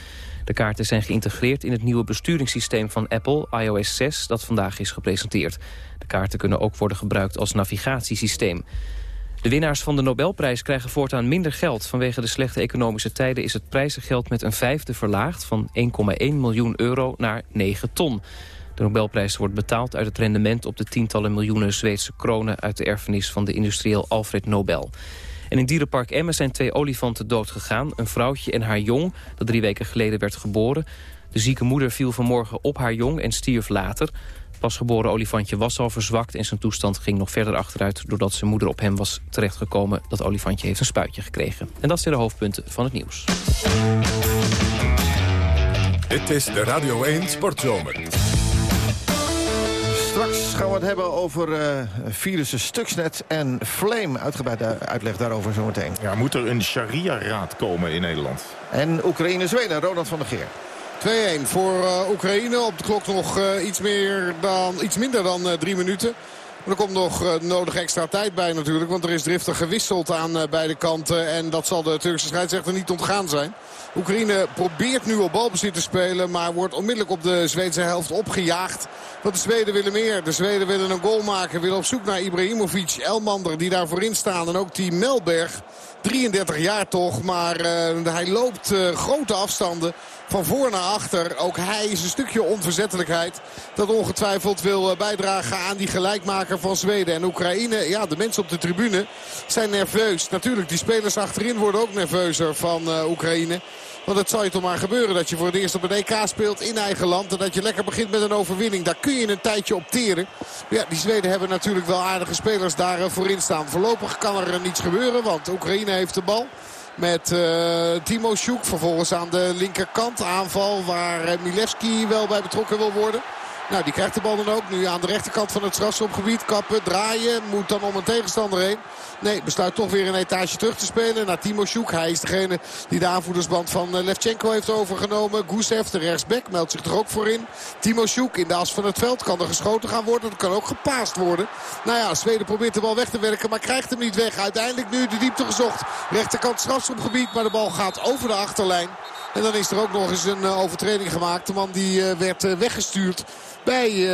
De kaarten zijn geïntegreerd in het nieuwe besturingssysteem van Apple, iOS 6, dat vandaag is gepresenteerd. De kaarten kunnen ook worden gebruikt als navigatiesysteem. De winnaars van de Nobelprijs krijgen voortaan minder geld. Vanwege de slechte economische tijden is het prijzengeld met een vijfde verlaagd... van 1,1 miljoen euro naar 9 ton. De Nobelprijs wordt betaald uit het rendement op de tientallen miljoenen Zweedse kronen... uit de erfenis van de industrieel Alfred Nobel. En in dierenpark Emmen zijn twee olifanten doodgegaan. Een vrouwtje en haar jong, dat drie weken geleden werd geboren. De zieke moeder viel vanmorgen op haar jong en stierf later. Het pasgeboren olifantje was al verzwakt en zijn toestand ging nog verder achteruit... doordat zijn moeder op hem was terechtgekomen. Dat olifantje heeft een spuitje gekregen. En dat zijn de hoofdpunten van het nieuws. Dit is de Radio 1 Sportzomer. Straks gaan we het hebben over uh, virussen Stuxnet en Flame. Uitgebreide uitleg daarover zometeen. Ja, moet er een sharia-raad komen in Nederland? En Oekraïne-Zweden, Ronald van der Geer. 2-1 voor uh, Oekraïne. Op de klok nog uh, iets, meer dan, iets minder dan drie minuten. Er komt nog uh, nodig extra tijd bij natuurlijk. Want er is driftig gewisseld aan uh, beide kanten. En dat zal de Turkse scheidsrechter niet ontgaan zijn. Oekraïne probeert nu op balbezit te spelen. Maar wordt onmiddellijk op de Zweedse helft opgejaagd. Want de Zweden willen meer. De Zweden willen een goal maken. Willen op zoek naar Ibrahimovic, Elmander die daar voorin staan. En ook die Melberg. 33 jaar toch, maar uh, hij loopt grote afstanden van voor naar achter. Ook hij is een stukje onverzettelijkheid dat ongetwijfeld wil uh, bijdragen aan die gelijkmaker van Zweden. En Oekraïne, ja de mensen op de tribune zijn nerveus. Natuurlijk, die spelers achterin worden ook nerveuzer van Oekraïne. Want het zal je toch maar gebeuren dat je voor het eerst op een EK speelt in eigen land. En dat je lekker begint met een overwinning. Daar kun je een tijdje op teren. Ja, die Zweden hebben natuurlijk wel aardige spelers daar voorin staan. Voorlopig kan er niets gebeuren, want Oekraïne heeft de bal. Met uh, Timo Sjoek vervolgens aan de linkerkant. Aanval waar Milevski wel bij betrokken wil worden. Nou, die krijgt de bal dan ook. Nu aan de rechterkant van het strafschopgebied. Kappen, draaien. Moet dan om een tegenstander heen. Nee, besluit toch weer een etage terug te spelen naar Timo Sjoek. Hij is degene die de aanvoerdersband van eh, Levchenko heeft overgenomen. Gusev, de rechtsback, meldt zich er ook voor in. Timo Sjoek in de as van het veld. Kan er geschoten gaan worden. Kan ook gepaast worden. Nou ja, Zweden probeert de bal weg te werken, maar krijgt hem niet weg. Uiteindelijk nu de diepte gezocht. Rechterkant strafschopgebied, maar de bal gaat over de achterlijn. En dan is er ook nog eens een overtreding gemaakt. De man die werd weggestuurd bij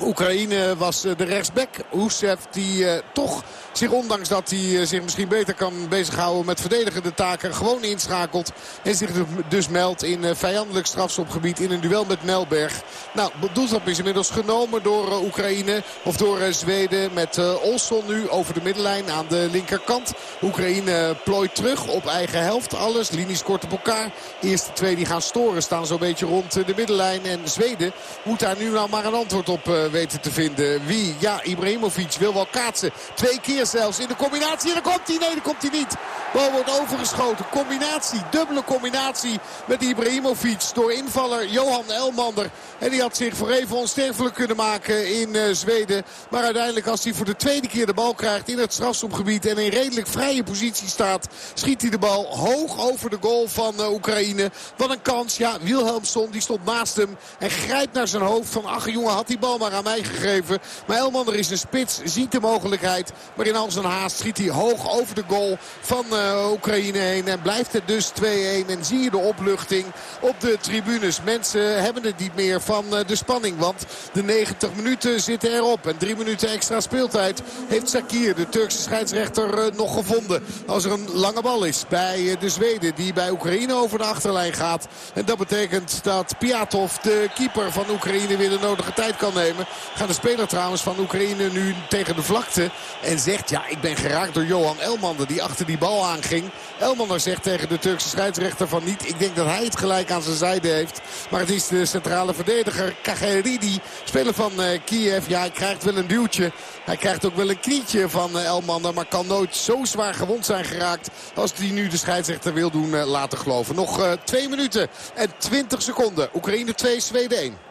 Oekraïne was de rechtsback. Husev die toch zich ondanks dat hij zich misschien beter kan bezighouden met verdedigende taken gewoon inschakelt. En zich dus meldt in vijandelijk strafschopgebied in een duel met Melberg. Nou, doeltrap is inmiddels genomen door Oekraïne of door Zweden met Olsson nu over de middenlijn aan de linkerkant. Oekraïne plooit terug op eigen helft alles. Linies kort op elkaar. De eerste twee die gaan storen staan zo'n beetje rond de middenlijn. En Zweden moet daar nu nou maar een antwoord op weten te vinden. Wie? Ja, Ibrahimovic wil wel kaatsen. Twee keer zelfs in de combinatie. En dan komt hij. Nee, dan komt hij niet. Bal wordt overgeschoten. Combinatie, dubbele combinatie met Ibrahimovic door invaller Johan Elmander. En die had zich voor even onsterfelijk kunnen maken in uh, Zweden. Maar uiteindelijk als hij voor de tweede keer de bal krijgt in het strafschopgebied... en in redelijk vrije positie staat, schiet hij de bal hoog over de goal van uh, Oekraïne. Wat een kans. Ja, Wilhelmsson die stond naast hem en grijpt naar zijn hoofd van... ach jongen, had die bal maar aan mij gegeven. Maar Elmander is een spits, ziet de mogelijkheid. Maar in al zijn haast schiet hij hoog over de goal van uh, Oekraïne heen. En blijft het dus 2-1. En zie je de opluchting op de tribunes. Mensen hebben het niet meer van uh, de spanning. Want de 90 minuten zitten erop. En drie minuten extra speeltijd heeft Sakir, de Turkse scheidsrechter, uh, nog gevonden. Als er een lange bal is bij de Zweden die bij Oekraïne over de achterlijn gaat. En dat betekent dat Piatov, de keeper van Oekraïne, weer de nodige tijd kan nemen. Gaat de speler trouwens van Oekraïne nu tegen de vlakte. En zegt, ja, ik ben geraakt door Johan Elmander die achter die bal aanging. Elmander zegt tegen de Turkse scheidsrechter van niet. Ik denk dat hij het gelijk aan zijn zijde heeft. Maar het is de centrale verdediger Kageridi, speler van uh, Kiev. Ja, hij krijgt wel een duwtje. Hij krijgt ook wel een knietje van uh, Elmander. Maar kan nooit zo zwaar gewond zijn geraakt als hij nu de scheidsrechter wil doen uh, laten geloven. Nog twee minuten en 20 seconden. Oekraïne 2, Zweden 1.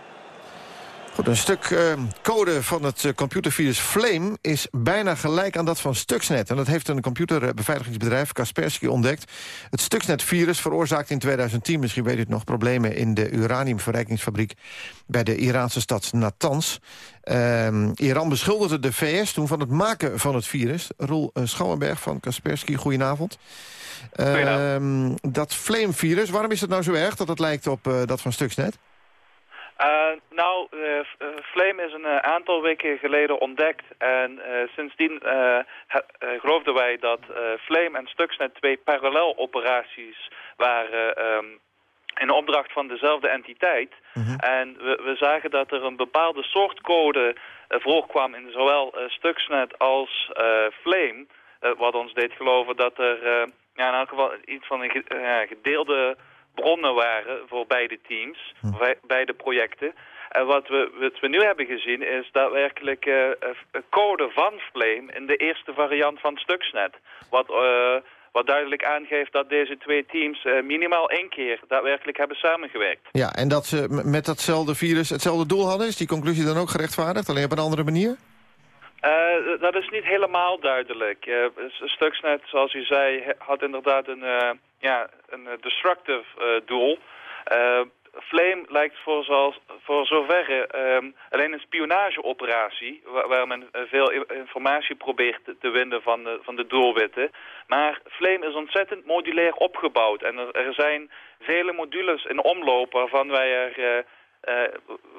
Goed, een stuk uh, code van het uh, computervirus Flame is bijna gelijk aan dat van Stuxnet. En dat heeft een computerbeveiligingsbedrijf, Kaspersky, ontdekt. Het Stuxnet-virus veroorzaakte in 2010, misschien weet u het nog... problemen in de uraniumverrijkingsfabriek bij de Iraanse stad Natanz. Uh, Iran beschuldigde de VS toen van het maken van het virus. Roel uh, Schouwenberg van Kaspersky, goedenavond. goedenavond. dat Flame-virus, waarom is het nou zo erg dat het lijkt op dat van Stuxnet? Uh, nou, uh, Flame is een uh, aantal weken geleden ontdekt. En sindsdien geloofden wij dat Flame en Stuxnet twee paralleloperaties waren... Um, in opdracht van dezelfde entiteit. -hmm. En we, we, zagen dat er een bepaalde soort code voorkwam in zowel Stuxnet als Flame. wat ons deed geloven dat er ja, in elk geval iets van een gedeelde bronnen waren voor beide teams, hm. beide projecten. En wat we, wat we nu hebben gezien is daadwerkelijk uh, code van Flame in de eerste variant van Stuxnet. Wat, uh, wat duidelijk aangeeft dat deze twee teams uh, minimaal één keer daadwerkelijk hebben samengewerkt. Ja, en dat ze met datzelfde virus hetzelfde doel hadden? Is die conclusie dan ook gerechtvaardigd, alleen op een andere manier? Uh, dat is niet helemaal duidelijk. Uh, Stuxnet, zoals u zei, had inderdaad een, uh, ja, een destructive doel. Flame lijkt voor, voor zoverre um, alleen een spionageoperatie... Waar, men veel informatie probeert te winnen van de, van de doelwitten. Maar Flame is ontzettend modulair opgebouwd. En er, er zijn vele modules in omloop waarvan wij er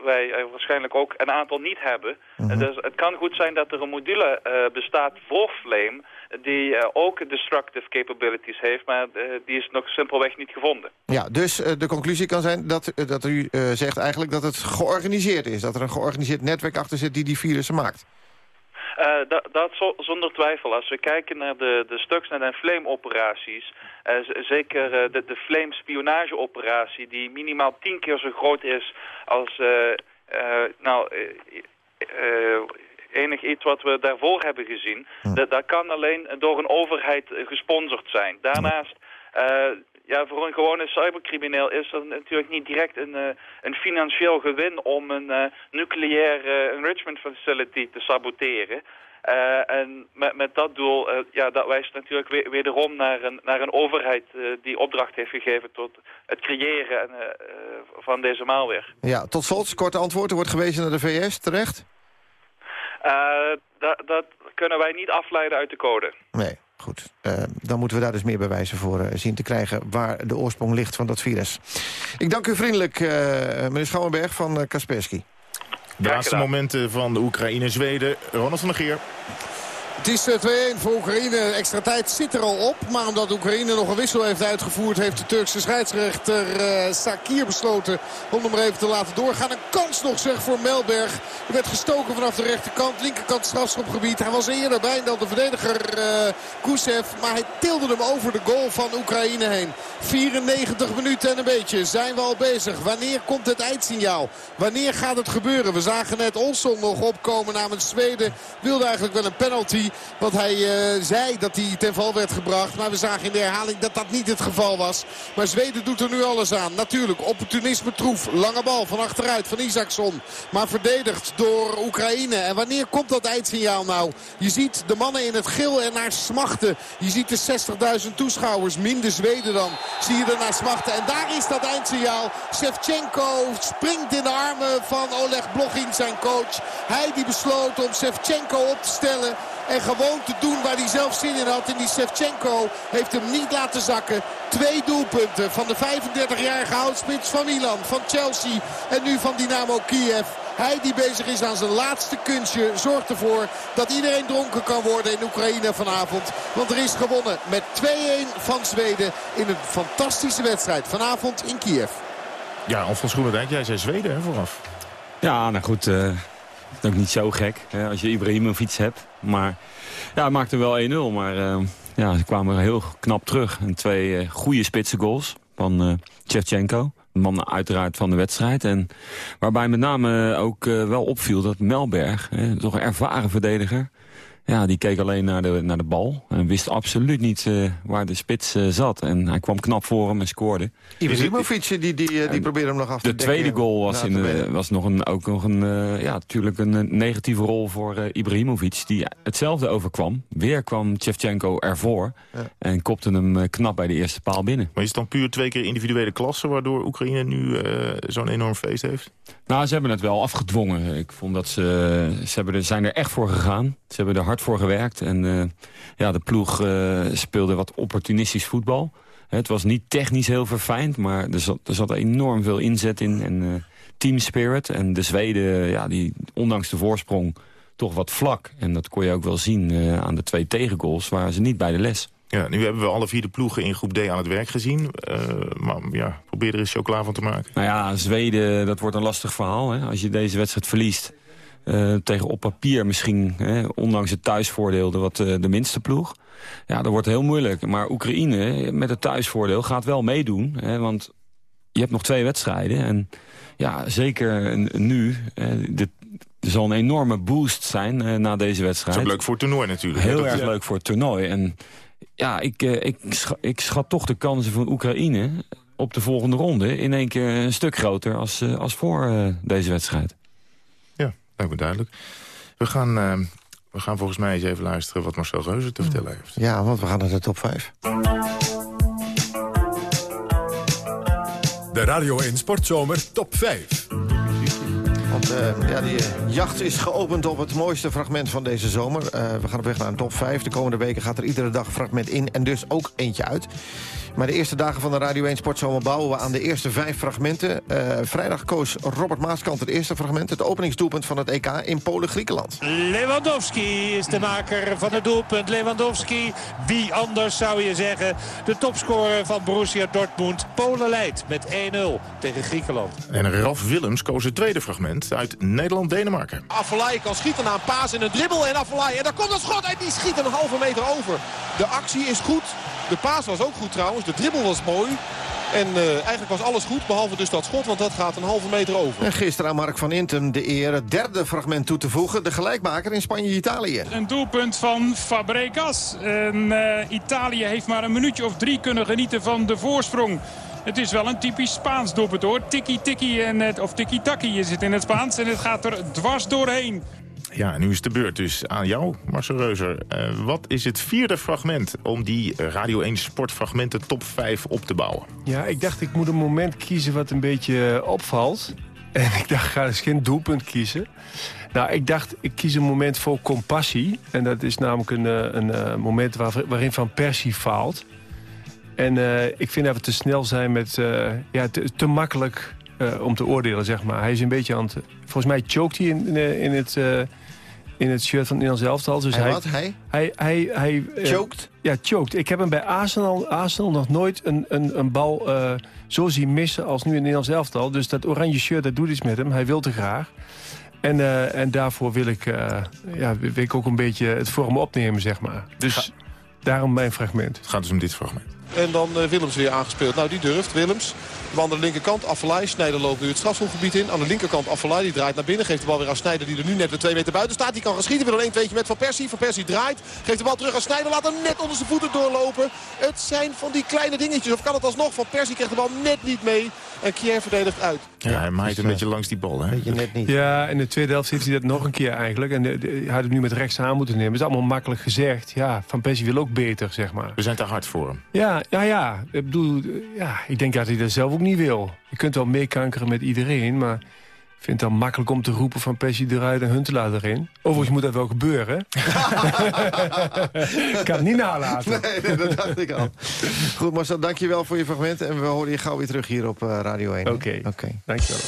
wij er waarschijnlijk ook een aantal niet hebben. Mm -hmm. Dus het kan goed zijn dat er een module uh, bestaat voor Flame... die uh, ook destructive capabilities heeft, maar die is nog simpelweg niet gevonden. Ja, dus de conclusie kan zijn dat, dat u zegt eigenlijk dat het georganiseerd is. Dat er een georganiseerd netwerk achter zit die die virussen maakt. Dat, dat zo, zonder twijfel. Als we kijken naar de, de Stuxnet en Flame-operaties... Uh, zeker uh, de, de Flame-spionageoperatie... die minimaal tien keer zo groot is als... nou, enig iets wat we daarvoor hebben gezien... Dat, dat kan alleen door een overheid gesponsord zijn. Daarnaast ja, voor een gewone cybercrimineel is er natuurlijk niet direct een, uh, een financieel gewin om een uh, nucleaire enrichment facility te saboteren. Uh, en met, met dat doel, ja, dat wijst natuurlijk weer, wederom naar een, naar een overheid die opdracht heeft gegeven tot het creëren van deze malware. Ja, tot slot, korte antwoord. Er wordt gewezen naar de VS, terecht? dat, dat kunnen wij niet afleiden uit de code. Nee. Goed, uh, dan moeten we daar dus meer bewijzen voor uh, zien te krijgen... waar de oorsprong ligt van dat virus. Ik dank u vriendelijk, uh, meneer Schouwenberg van Kaspersky. De laatste momenten van de Oekraïne-Zweden. Ronald van der Geer. Het is 2-1 voor Oekraïne. Extra tijd zit er al op. Maar omdat Oekraïne nog een wissel heeft uitgevoerd... heeft de Turkse scheidsrechter uh, Sakir besloten om hem even te laten doorgaan. Een kans nog zeg voor Melberg. Er werd gestoken vanaf de rechterkant. Linkerkant strafschopgebied. Hij was eerder bij dan de verdediger uh, Kusev. Maar hij tilde hem over de goal van Oekraïne heen. 94 minuten en een beetje zijn we al bezig. Wanneer komt het eindsignaal? Wanneer gaat het gebeuren? We zagen net Olsson nog opkomen namens Zweden. Wilde eigenlijk wel een penalty. Want hij uh, zei dat hij ten val werd gebracht. Maar we zagen in de herhaling dat dat niet het geval was. Maar Zweden doet er nu alles aan. Natuurlijk, opportunisme troef. Lange bal van achteruit van Isaacson. Maar verdedigd door Oekraïne. En wanneer komt dat eindsignaal nou? Je ziet de mannen in het geel en naar smachten. Je ziet de 60.000 toeschouwers, minder Zweden dan. Zie je er naar smachten. En daar is dat eindsignaal. Shevchenko springt in de armen van Oleg Blochin, zijn coach. Hij die besloot om Shevchenko op te stellen. En gewoon te doen waar hij zelf zin in had. En die Shevchenko heeft hem niet laten zakken. Twee doelpunten van de 35-jarige houtspits van Milan, van Chelsea en nu van Dynamo Kiev. Hij die bezig is aan zijn laatste kunstje zorgt ervoor dat iedereen dronken kan worden in Oekraïne vanavond. Want er is gewonnen met 2-1 van Zweden in een fantastische wedstrijd vanavond in Kiev. Ja, Alfons Groenendijk, jij zei Zweden hè, vooraf. Ja, nou goed, uh, is ook niet zo gek hè, als je Ibrahimovic hebt. Maar ja, het maakte wel 1-0. Maar uh, ja, ze kwamen heel knap terug. En twee uh, goede spitse goals van uh, Shevchenko. De man uiteraard van de wedstrijd. En waarbij met name ook wel opviel dat Melberg, hè, toch een ervaren verdediger... Ja, die keek alleen naar de, naar de bal. En wist absoluut niet uh, waar de spits uh, zat. En hij kwam knap voor hem en scoorde. Ibrahimovic, die, die, die, die probeerde hem nog af te De tweede goal was, in de, was nog een, ook nog een, uh, ja, natuurlijk een negatieve rol voor Ibrahimovic. Die hetzelfde overkwam. Weer kwam Shevchenko ervoor. Ja. En kopte hem knap bij de eerste paal binnen. Maar is het dan puur twee keer individuele klasse... waardoor Oekraïne nu zo'n enorm feest heeft? Nou, ze hebben het wel afgedwongen. Ik vond dat ze... Ze hebben er, zijn er echt voor gegaan. Ze hebben er hard voor gewerkt. En uh, ja, de ploeg uh, speelde wat opportunistisch voetbal. Het was niet technisch heel verfijnd, maar er zat, er zat enorm veel inzet in. En uh, team spirit. En de Zweden, ja, die ondanks de voorsprong toch wat vlak. En dat kon je ook wel zien aan de twee tegengoals. Waren ze niet bij de les. Ja, nu hebben we alle vier de ploegen in groep D aan het werk gezien. Uh, maar ja, probeer er eens chocola van te maken. Nou ja, Zweden, dat wordt een lastig verhaal. Hè? Als je deze wedstrijd verliest, uh, tegen op papier misschien, hè, ondanks het thuisvoordeel, de, wat, uh, de minste ploeg. Ja, dat wordt heel moeilijk. Maar Oekraïne, met het thuisvoordeel, gaat wel meedoen. Hè, want je hebt nog twee wedstrijden. En ja, zeker nu, de, er zal een enorme boost zijn uh, na deze wedstrijd. Dat is ook leuk voor het toernooi natuurlijk. Heel erg leuk voor het toernooi. En ja, ik, ik, schat, ik schat toch de kansen van Oekraïne op de volgende ronde... in één keer een stuk groter als, als voor deze wedstrijd. Lijkt me duidelijk. We gaan, uh, we gaan volgens mij eens even luisteren wat Marcel Reuze te vertellen heeft. Ja, want we gaan naar de top 5. De Radio 1 Sportzomer top 5. Want uh, ja, die uh, jacht is geopend op het mooiste fragment van deze zomer. Uh, we gaan op weg naar een top 5. De komende weken gaat er iedere dag een fragment in en dus ook eentje uit. Maar de eerste dagen van de Radio 1 Sportzomer bouwen we aan de eerste vijf fragmenten. vrijdag koos Robert Maaskant het eerste fragment. Het openingsdoelpunt van het EK in Polen-Griekenland. Lewandowski is de maker van het doelpunt. Lewandowski, wie anders zou je zeggen. De topscorer van Borussia Dortmund. Polen leidt met 1-0 tegen Griekenland. En Ralf Willems koos het tweede fragment uit Nederland-Denemarken. Affelay kan schieten na een paas en een dribbel. En Affelay, en daar komt een schot en die schiet een halve meter over. De actie is goed. De paas was ook goed trouwens. De dribbel was mooi. En uh, eigenlijk was alles goed, behalve dus dat schot, want dat gaat een halve meter over. En gisteren aan Mark van Intem de eer het derde fragment toe te voegen. De gelijkmaker in Spanje-Italië. Een doelpunt van Fabregas. En, uh, Italië heeft maar een minuutje of drie kunnen genieten van de voorsprong. Het is wel een typisch Spaans doelpunt hoor. Tiki-tiki, of tiki-taki is het in het Spaans. En het gaat er dwars doorheen. Ja, nu is de beurt dus aan jou, Marcel Reuzer. Uh, wat is het vierde fragment om die Radio 1 sportfragmenten top 5 op te bouwen? Ja, ik dacht ik moet een moment kiezen wat een beetje opvalt. <laughs> En ik dacht, ga eens geen doelpunt kiezen. Nou, ik dacht, ik kies een moment voor compassie. En dat is namelijk een, een, een moment waar, waarin Van Persie faalt. En ik vind dat we te snel zijn met... Ja, te, makkelijk om te oordelen, zeg maar. Hij is een beetje aan het... Volgens mij choked hij in, in, in het in het shirt van het Nederlands elftal. Dus Hij hij, wat? Hij? Hij, hij, hij eh, Choked? ja, choked. Ik heb hem bij Arsenal, Arsenal nog nooit een, een, een bal eh, zo zien missen als nu in het Nederlands elftal. Dus dat oranje shirt, dat doet iets met hem. Hij wil te graag. En, eh, en daarvoor wil ik, eh, ja, wil ik ook een beetje het voor hem opnemen, zeg maar. Dus daarom mijn fragment. Het gaat dus om dit fragment. En dan eh, Willems weer aangespeeld. Nou, die durft. Willems. aan de linkerkant. Affelay. Snijder loopt nu het strafschopgebied in. Aan de linkerkant Affelay. Die draait naar binnen. Geeft de bal weer aan Snijder. Die er nu net weer twee meter buiten staat. Die kan geschieden. Wil een 1-2'tje met Van Persie. Van Persie draait. Geeft de bal terug aan Snijder. Laat hem net onder zijn voeten doorlopen. Het zijn van die kleine dingetjes. Of kan het alsnog? Van Persie krijgt de bal net niet mee. En Kier verdedigt uit. Ja, hij maait een beetje langs die bal. Hè? Je net niet. Ja, in de tweede helft heeft hij dat nog een keer eigenlijk. En de, de- hij had het nu met rechts aan moeten nemen. Het is allemaal makkelijk gezegd. Ja, Van Persie wil ook beter, zeg maar. We zijn te hard voor hem. Ja, ja, ja. Ik bedoel, ja, ik denk dat hij dat zelf ook niet wil. Je kunt wel meekankeren met iedereen, maar... Ik vind het dan makkelijk om te roepen van Persie eruit en Huntelaar erin. Overigens moet dat wel gebeuren. ik <laughs> kan het niet nalaten. Nee, dat dacht ik al. Goed, Marcel, dankjewel voor je fragment. En we horen je gauw weer terug hier op eh, Radio 1. Oké, Oké. dankjewel.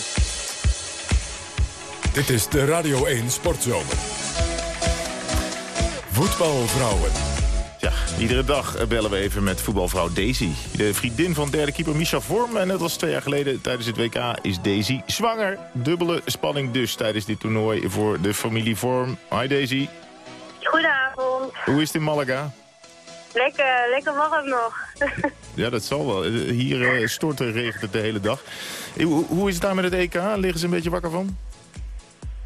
Dit is de Radio 1 Sportzomer. Voetbalvrouwen. Iedere dag bellen we even met voetbalvrouw Daisy. De vriendin van derde keeper Misha Vorm. En net als twee jaar geleden tijdens het WK is Daisy zwanger. Dubbele spanning dus tijdens dit toernooi voor de familie Vorm. Hi Daisy, Goedenavond. hoe is het in Malaga? Lekker, lekker warm nog. <laughs> Ja, dat zal wel. Eh, Hier eh, stort en regent het de hele dag. Eh, Hoe, hoe is het daar met het EK? Liggen ze een beetje wakker van?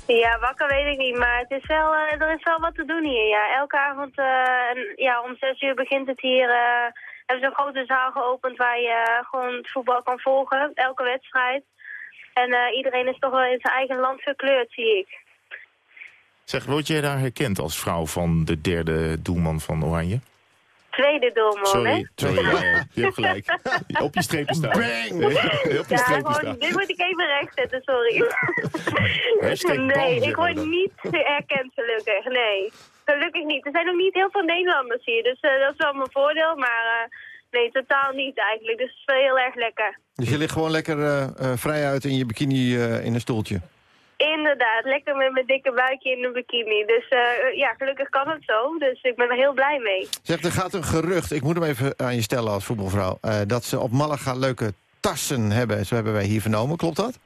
Ja, wakker weet ik niet, maar het is wel, eh, er is wel wat te doen hier. Ja. Elke avond, eh, ja, om zes uur begint het hier. eh hebben ze een grote zaal geopend waar je gewoon het voetbal kan volgen. Elke wedstrijd. En iedereen is toch wel in zijn eigen land gekleurd, zie ik. Zeg, word jij daar herkend als vrouw van de derde doelman van Oranje? Tweede doelman, hè? Sorry, sorry je hebt gelijk. Op je strepen staan. Bang! Op je Ja, strepen gewoon, staan. dit moet ik even rechtzetten, sorry. <laughs> Nee, ik word niet herkend gelukkig, nee. Gelukkig niet. Er zijn ook niet heel veel Nederlanders hier, dus eh, dat is wel mijn voordeel, maar eh, nee, totaal niet eigenlijk. Dus het is wel heel erg lekker. Dus je ligt gewoon lekker eh, eh, vrij uit in je bikini eh, in een stoeltje. Inderdaad, lekker met mijn dikke buikje in een bikini. Dus eh, ja, gelukkig kan het zo, dus ik ben er heel blij mee. Zeg, er gaat een gerucht, ik moet hem even aan je stellen als voetbalvrouw... eh, dat ze op Malaga leuke tassen hebben. Zo hebben wij hier vernomen, klopt dat?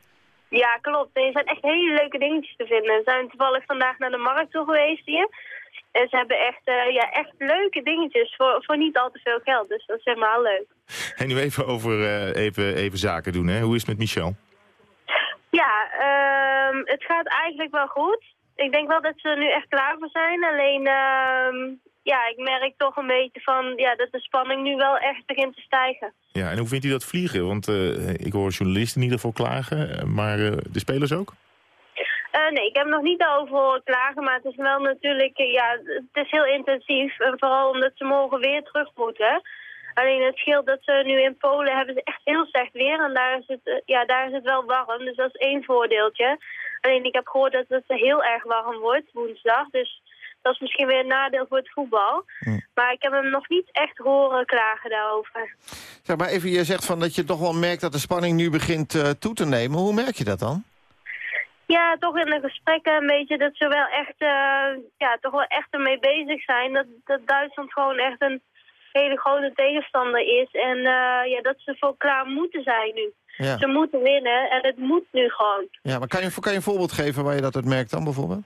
Ja, klopt. Er zijn echt hele leuke dingetjes te vinden. We zijn toevallig vandaag naar de markt toe geweest hier. En ze hebben echt, eh, ja, echt leuke dingetjes voor, voor niet al te veel geld. Dus dat is helemaal leuk. En nu even over eh, even, even zaken doen. Hè? Hoe is het met Michel? Ja, ehm, het gaat eigenlijk wel goed. Ik denk wel dat ze er nu echt klaar voor zijn. Alleen, ehm, ja, ik merk toch een beetje van, ja, dat de spanning nu wel echt begint te stijgen. Ja, en hoe vindt u dat vliegen? Want eh, ik hoor journalisten in ieder geval klagen, eh, maar eh, de spelers ook? Nee, ik heb nog niet over klagen, maar het is wel natuurlijk, ja, het is heel intensief. En vooral omdat ze morgen weer terug moeten. Alleen het scheelt dat ze nu in Polen hebben ze echt heel slecht weer. En daar is het, eh, ja, daar is het wel warm, dus dat is één voordeeltje. Alleen ik heb gehoord dat het heel erg warm wordt woensdag. Dus dat is misschien weer een nadeel voor het voetbal. Maar ik heb hem nog niet echt horen klagen daarover. Zeg maar even, je zegt van dat je toch wel merkt dat de spanning nu begint eh, toe te nemen. Hoe merk je dat dan? Ja, toch in de gesprekken een beetje dat ze wel echt, eh, ja, toch wel echt ermee bezig zijn. Dat, dat Duitsland gewoon echt een hele grote tegenstander is. En eh, ja, dat ze voor klaar moeten zijn nu. Ja. Ze moeten winnen en het moet nu gewoon. Ja, maar kan je, kan je een voorbeeld geven waar je dat uit merkt dan bijvoorbeeld?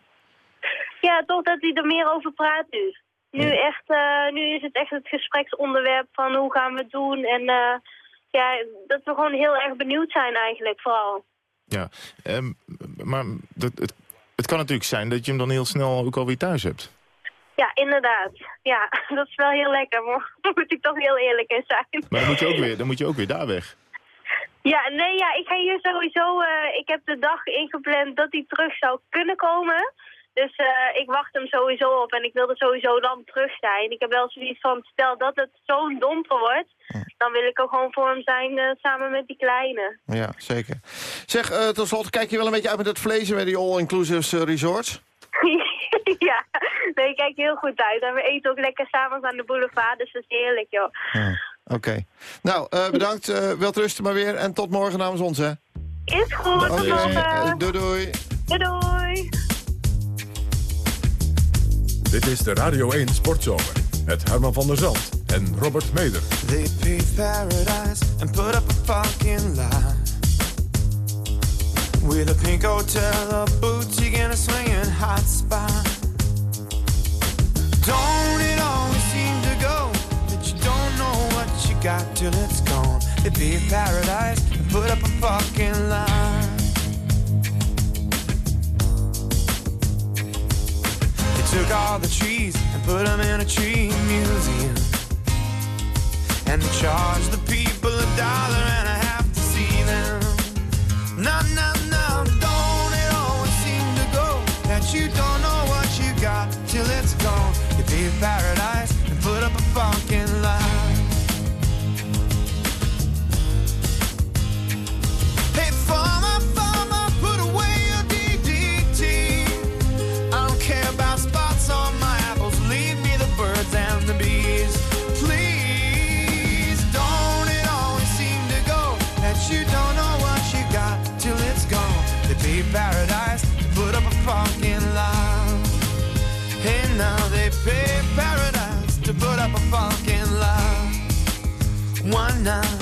<laughs> Ja, toch dat hij er meer over praat nu. Nu, echt, eh, nu is het echt het gespreksonderwerp van hoe gaan we het doen. En eh, ja, dat we gewoon heel erg benieuwd zijn eigenlijk vooral. Ja, ehm, maar dat, het, het kan natuurlijk zijn dat je hem dan heel snel ook alweer thuis hebt. Ja, inderdaad. Ja, <laughs> dat is wel heel lekker, maar <laughs> moet ik toch heel eerlijk in zijn. Maar dan moet je ook weer, dan moet je ook weer daar weg. Ja, nee, ja, ik ga hier sowieso... eh, ik heb de dag ingepland dat hij terug zou kunnen komen. Dus eh, ik wacht hem sowieso op en ik wilde sowieso dan terug zijn. Ik heb wel zoiets van, stel dat het zo'n domper wordt... dan wil ik ook gewoon voor hem zijn eh, samen met die kleine. Ja, zeker. Zeg, tot slot, kijk je wel een beetje uit met het vlees en met die all-inclusive resorts? <laughs> <laughs> ja, nee, ik kijk heel goed uit. En we eten ook lekker s'avonds aan de boulevard, dus dat is heerlijk, joh. Oké. Nou, eh, bedankt. eh wel rusten maar weer. En tot morgen namens ons, hè. Is goed, tot morgen. Doei, doei. Doei, doei. Dit is de Radio 1 Sportzomer met Herman van der Zand en Robert Meder. They paved paradise and put up a fucking lie. With a pink hotel, a boutique a swinging hot spot. Don't it always seem to go that you don't know what you got till it's gone? They paved paradise and put up a fucking lie. They took all the trees and put them in a tree museum. And they charged the people a dollar and a half to see them. No, no, no, now.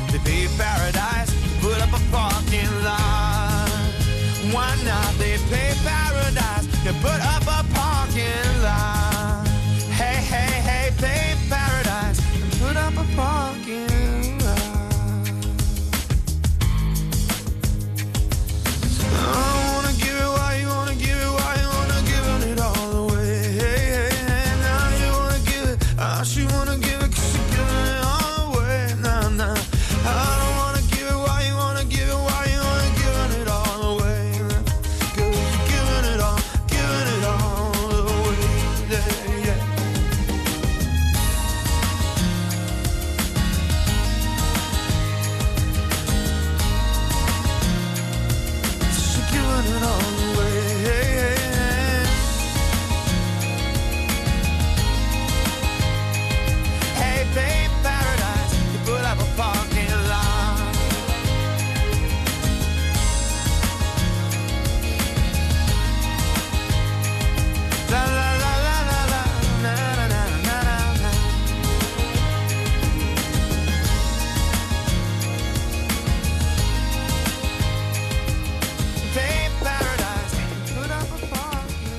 They pay paradise, put up a parking lot. Why not? They pay paradise, they put up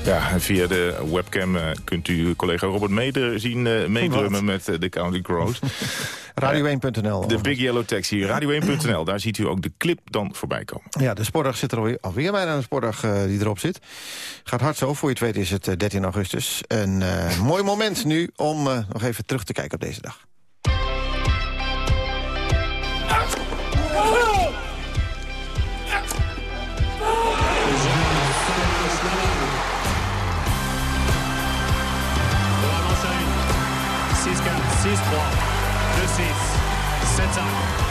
Ja, en via de webcam eh, kunt u collega Robert Meder zien eh, meedrummen met eh, de County Crows. <laughs> Radio1.nl. De Big Yellow Taxi, radio1.nl. Daar ziet u ook de clip dan voorbij komen. Ja, de sportdag zit er alweer, alweer bijna een sportdag eh, die erop zit. Gaat hard zo, voor je het weet is het eh, 13 augustus. Een <laughs> mooi moment nu om nog even terug te kijken op deze dag. 6-3, 2-6, 7-5.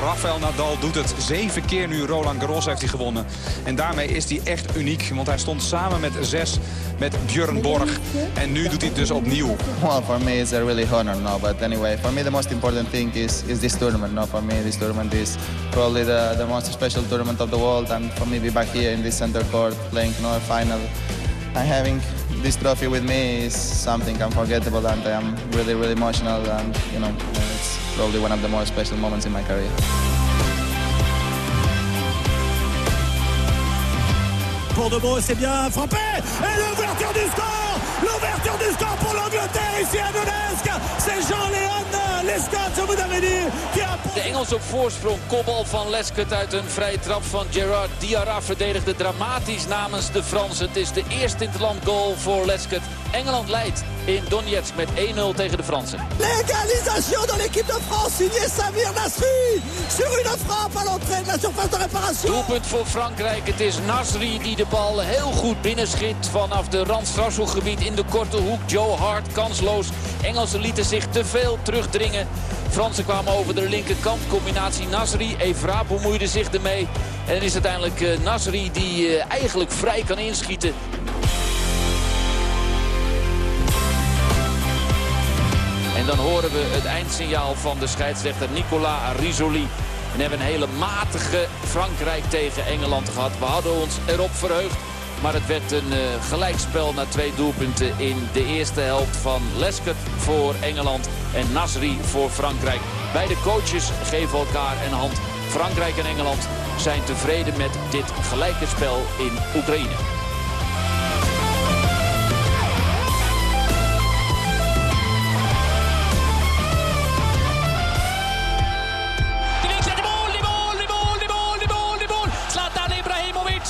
Rafael Nadal doet het zeven keer nu. Roland Garros heeft hij gewonnen. En daarmee is hij echt uniek. Want hij stond samen met zes met Björn Borg. En nu doet hij het dus opnieuw. Well, for me it's a really honor, no. But anyway, for me the most important thing is is this tournament. No, for me this tournament is probably the, the most special tournament of the world. And for me, be back here in this center court playing you know, a final and having this trophy with me is something unforgettable. And I am really, really emotional. And you know, it's probably one of the more special moments in my career. Pour de beau, c'est bien frappé Et l'ouverture du score L'ouverture du score pour l'Angleterre ici à Donetsk. C'est Jean-Léon De Engels op voorsprong. Kopbal van Lescott uit een vrije trap van Gerard Diarra verdedigde dramatisch namens de Fransen. Het is de eerste interland goal voor Lescott. Engeland leidt in Donetsk met 1-0 tegen de Fransen. L'égalisation dans l'équipe de France, signé Samir Nasri. Sur une frappe à l'entrée de la surface de réparation. Doelpunt voor Frankrijk. Het is Nasri die de bal heel goed binnenschiet vanaf de randstrafselgebied in de korte hoek. Joe Hart kansloos. Engelsen lieten zich te veel terugdringen. Fransen kwamen over de linkerkant. Combinatie Nasri. Evra bemoeide zich ermee. En dan is uiteindelijk eh, Nasri die eh, eigenlijk vrij kan inschieten. En dan horen we het eindsignaal van de scheidsrechter Nicola Risoli. En hebben een hele matige Frankrijk tegen Engeland gehad. We hadden ons erop verheugd. Maar het werd een uh, gelijkspel na twee doelpunten in de eerste helft van Lescott voor Engeland en Nasri voor Frankrijk. Beide coaches geven elkaar een hand. Frankrijk en Engeland zijn tevreden met dit gelijke spel in Oekraïne.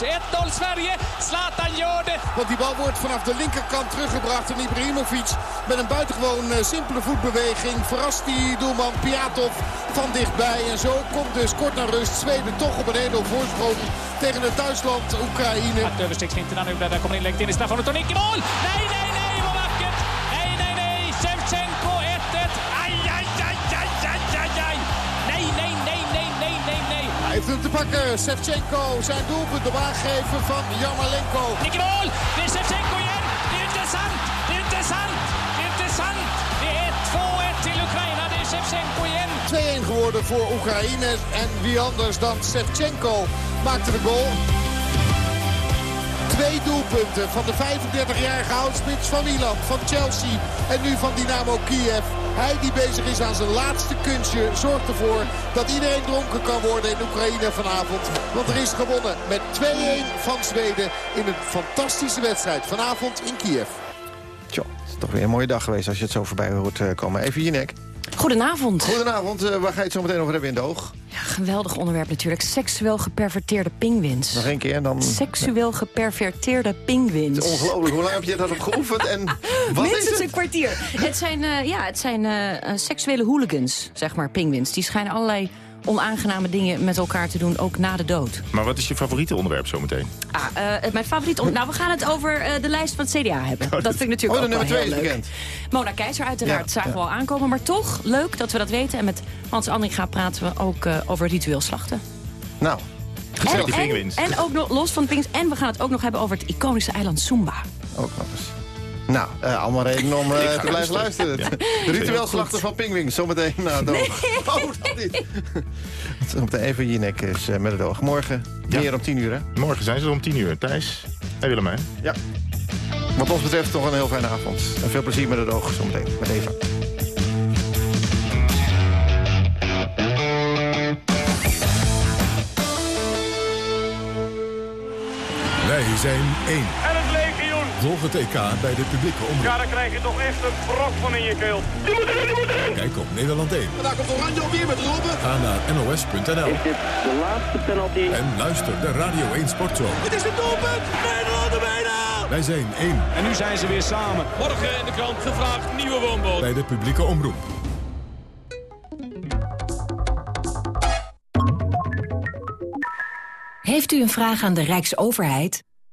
Het 1-0 Sverige. Zlatan gör det. Want die bal wordt vanaf de linkerkant teruggebracht. En Ibrahimovic met een buitengewoon eh, simpele voetbeweging. Verrast die doelman Piatov van dichtbij. En zo komt dus kort naar rust Zweden toch op een 1-0 voorsprong tegen het thuisland Oekraïne. Att överstegsfinterna nu. Kommer inlägget in i straffområdet och nick i mål! Nej, nej, nej, vad heeft hem te pakken. Shevchenko zijn doelpunt op aangeven van Jarmolenko. Nick i mål! Det är Shevchenko igen! Det är inte sant! Det är inte sant! Det är inte sant! Det är 2-1 till Ukraina. Det är Shevchenko igen. 2-1 geworden voor Oekraïne. En wie anders dan Shevchenko maakte de goal. Twee doelpunten van de 35-jarige oudspits van Milan, van Chelsea en nu van Dynamo Kiev. Hij die bezig is aan zijn laatste kunstje zorgt ervoor dat iedereen dronken kan worden in Oekraïne vanavond. Want er is gewonnen met 2-1 van Zweden in een fantastische wedstrijd vanavond in Kiev. Tjo, het is toch weer een mooie dag geweest als je het zo voorbij hoort eh, komen. Even je nek. Goedenavond. Goedenavond, eh, waar ga je het zo meteen over hebben in de oog? Ja, geweldig onderwerp natuurlijk. Seksueel geperverteerde pinguïns. Nog één keer en dan... Seksueel geperverteerde pinguïns. Is ongelooflijk. Hoe lang heb je dat op geoefend? En <laughs> wat is Minstens het? een kwartier. Het zijn, eh, ja, het zijn eh, eh, seksuele hooligans, zeg maar, pinguïns. Die schijnen allerlei onaangename dingen met elkaar te doen, ook na de dood. Maar wat is je favoriete onderwerp zometeen? Ah, eh, mijn favoriet... on- Nou, we gaan het over eh, de lijst van het CDA hebben. dat vind ik natuurlijk Oh, ook nummer wel twee heel is leuk. bekend. Mona Keizer uiteraard Ja, zagen ja. we al aankomen. Maar toch, leuk dat we dat weten. En met Hans Andringa praten we ook eh, over ritueel slachten. Nou, Gezellige en, pinguïns. en ook nog los van de pinguïns. En we gaan het ook nog hebben over het iconische eiland Sumba. Ook nog eens. Nou, eh, allemaal reden om <laughs> eh, te blijven luisteren. luisteren. De ritueel slachten van pingwings, zometeen na de oog. Oh, dat niet. <laughs> Zometeen even je nek is eh, met het oog. Morgen meer om 10 uur, hè? Morgen zijn ze er om 10 uur. Thijs en Willemijn. Ja. Wat ons betreft toch een heel fijne avond. En veel plezier met het oog zometeen, met Eva. Wij zijn één. Volg het EK bij de publieke omroep. Ja, dan krijg je toch echt een brok van in je keel. Die moet erin, die moet erin. Kijk op Nederland 1. Daar komt Oranje alweer met Robben. Ga naar nos.nl. Is dit de laatste penalty? En luister de Radio 1 Sportshow. Het is een doelpunt. Nederland er bijna. Wij zijn één En nu zijn ze weer samen. Morgen in de krant gevraagd nieuwe woonboot. bij de publieke omroep. Heeft u een vraag aan de Rijksoverheid?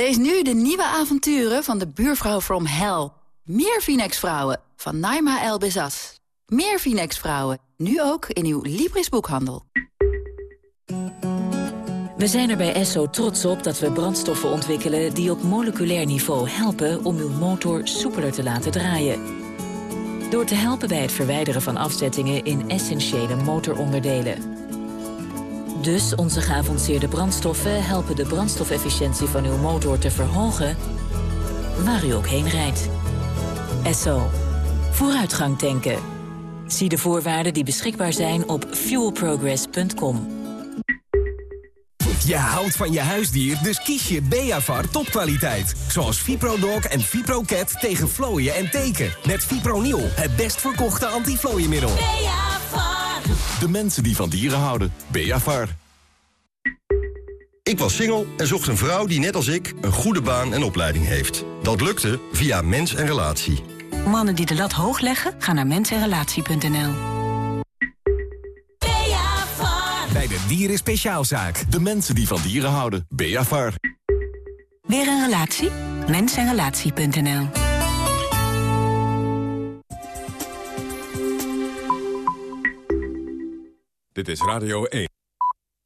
Lees nu de nieuwe avonturen van de buurvrouw from hell. Meer Phoenix-vrouwen van Naima El Bezas. Meer Phoenix-vrouwen, nu ook in uw Libris-boekhandel. We zijn er bij Esso trots op dat we brandstoffen ontwikkelen... die op moleculair niveau helpen om uw motor soepeler te laten draaien. Door te helpen bij het verwijderen van afzettingen in essentiële motoronderdelen. Dus onze geavanceerde brandstoffen helpen de brandstofefficiëntie van uw motor te verhogen... waar u ook heen rijdt. Esso. Vooruitgang tanken. Zie de voorwaarden die beschikbaar zijn op fuelprogress.com. Je houdt van je huisdier, dus kies je Beavar topkwaliteit. Zoals ViproDog en ViproCat tegen vlooien en teken. Met Fipronil, het best verkochte antiflooienmiddel. Beavar. De mensen die van dieren houden. Beavar. Ik was single en zocht een vrouw die net als ik een goede baan en opleiding heeft. Dat lukte via Mens en Relatie. Mannen die de lat hoog leggen, gaan naar mensenrelatie.nl. Bij de Dieren Speciaalzaak. De mensen die van dieren houden. Beavar. Weer een relatie? Mensenrelatie.nl Dit is Radio 1.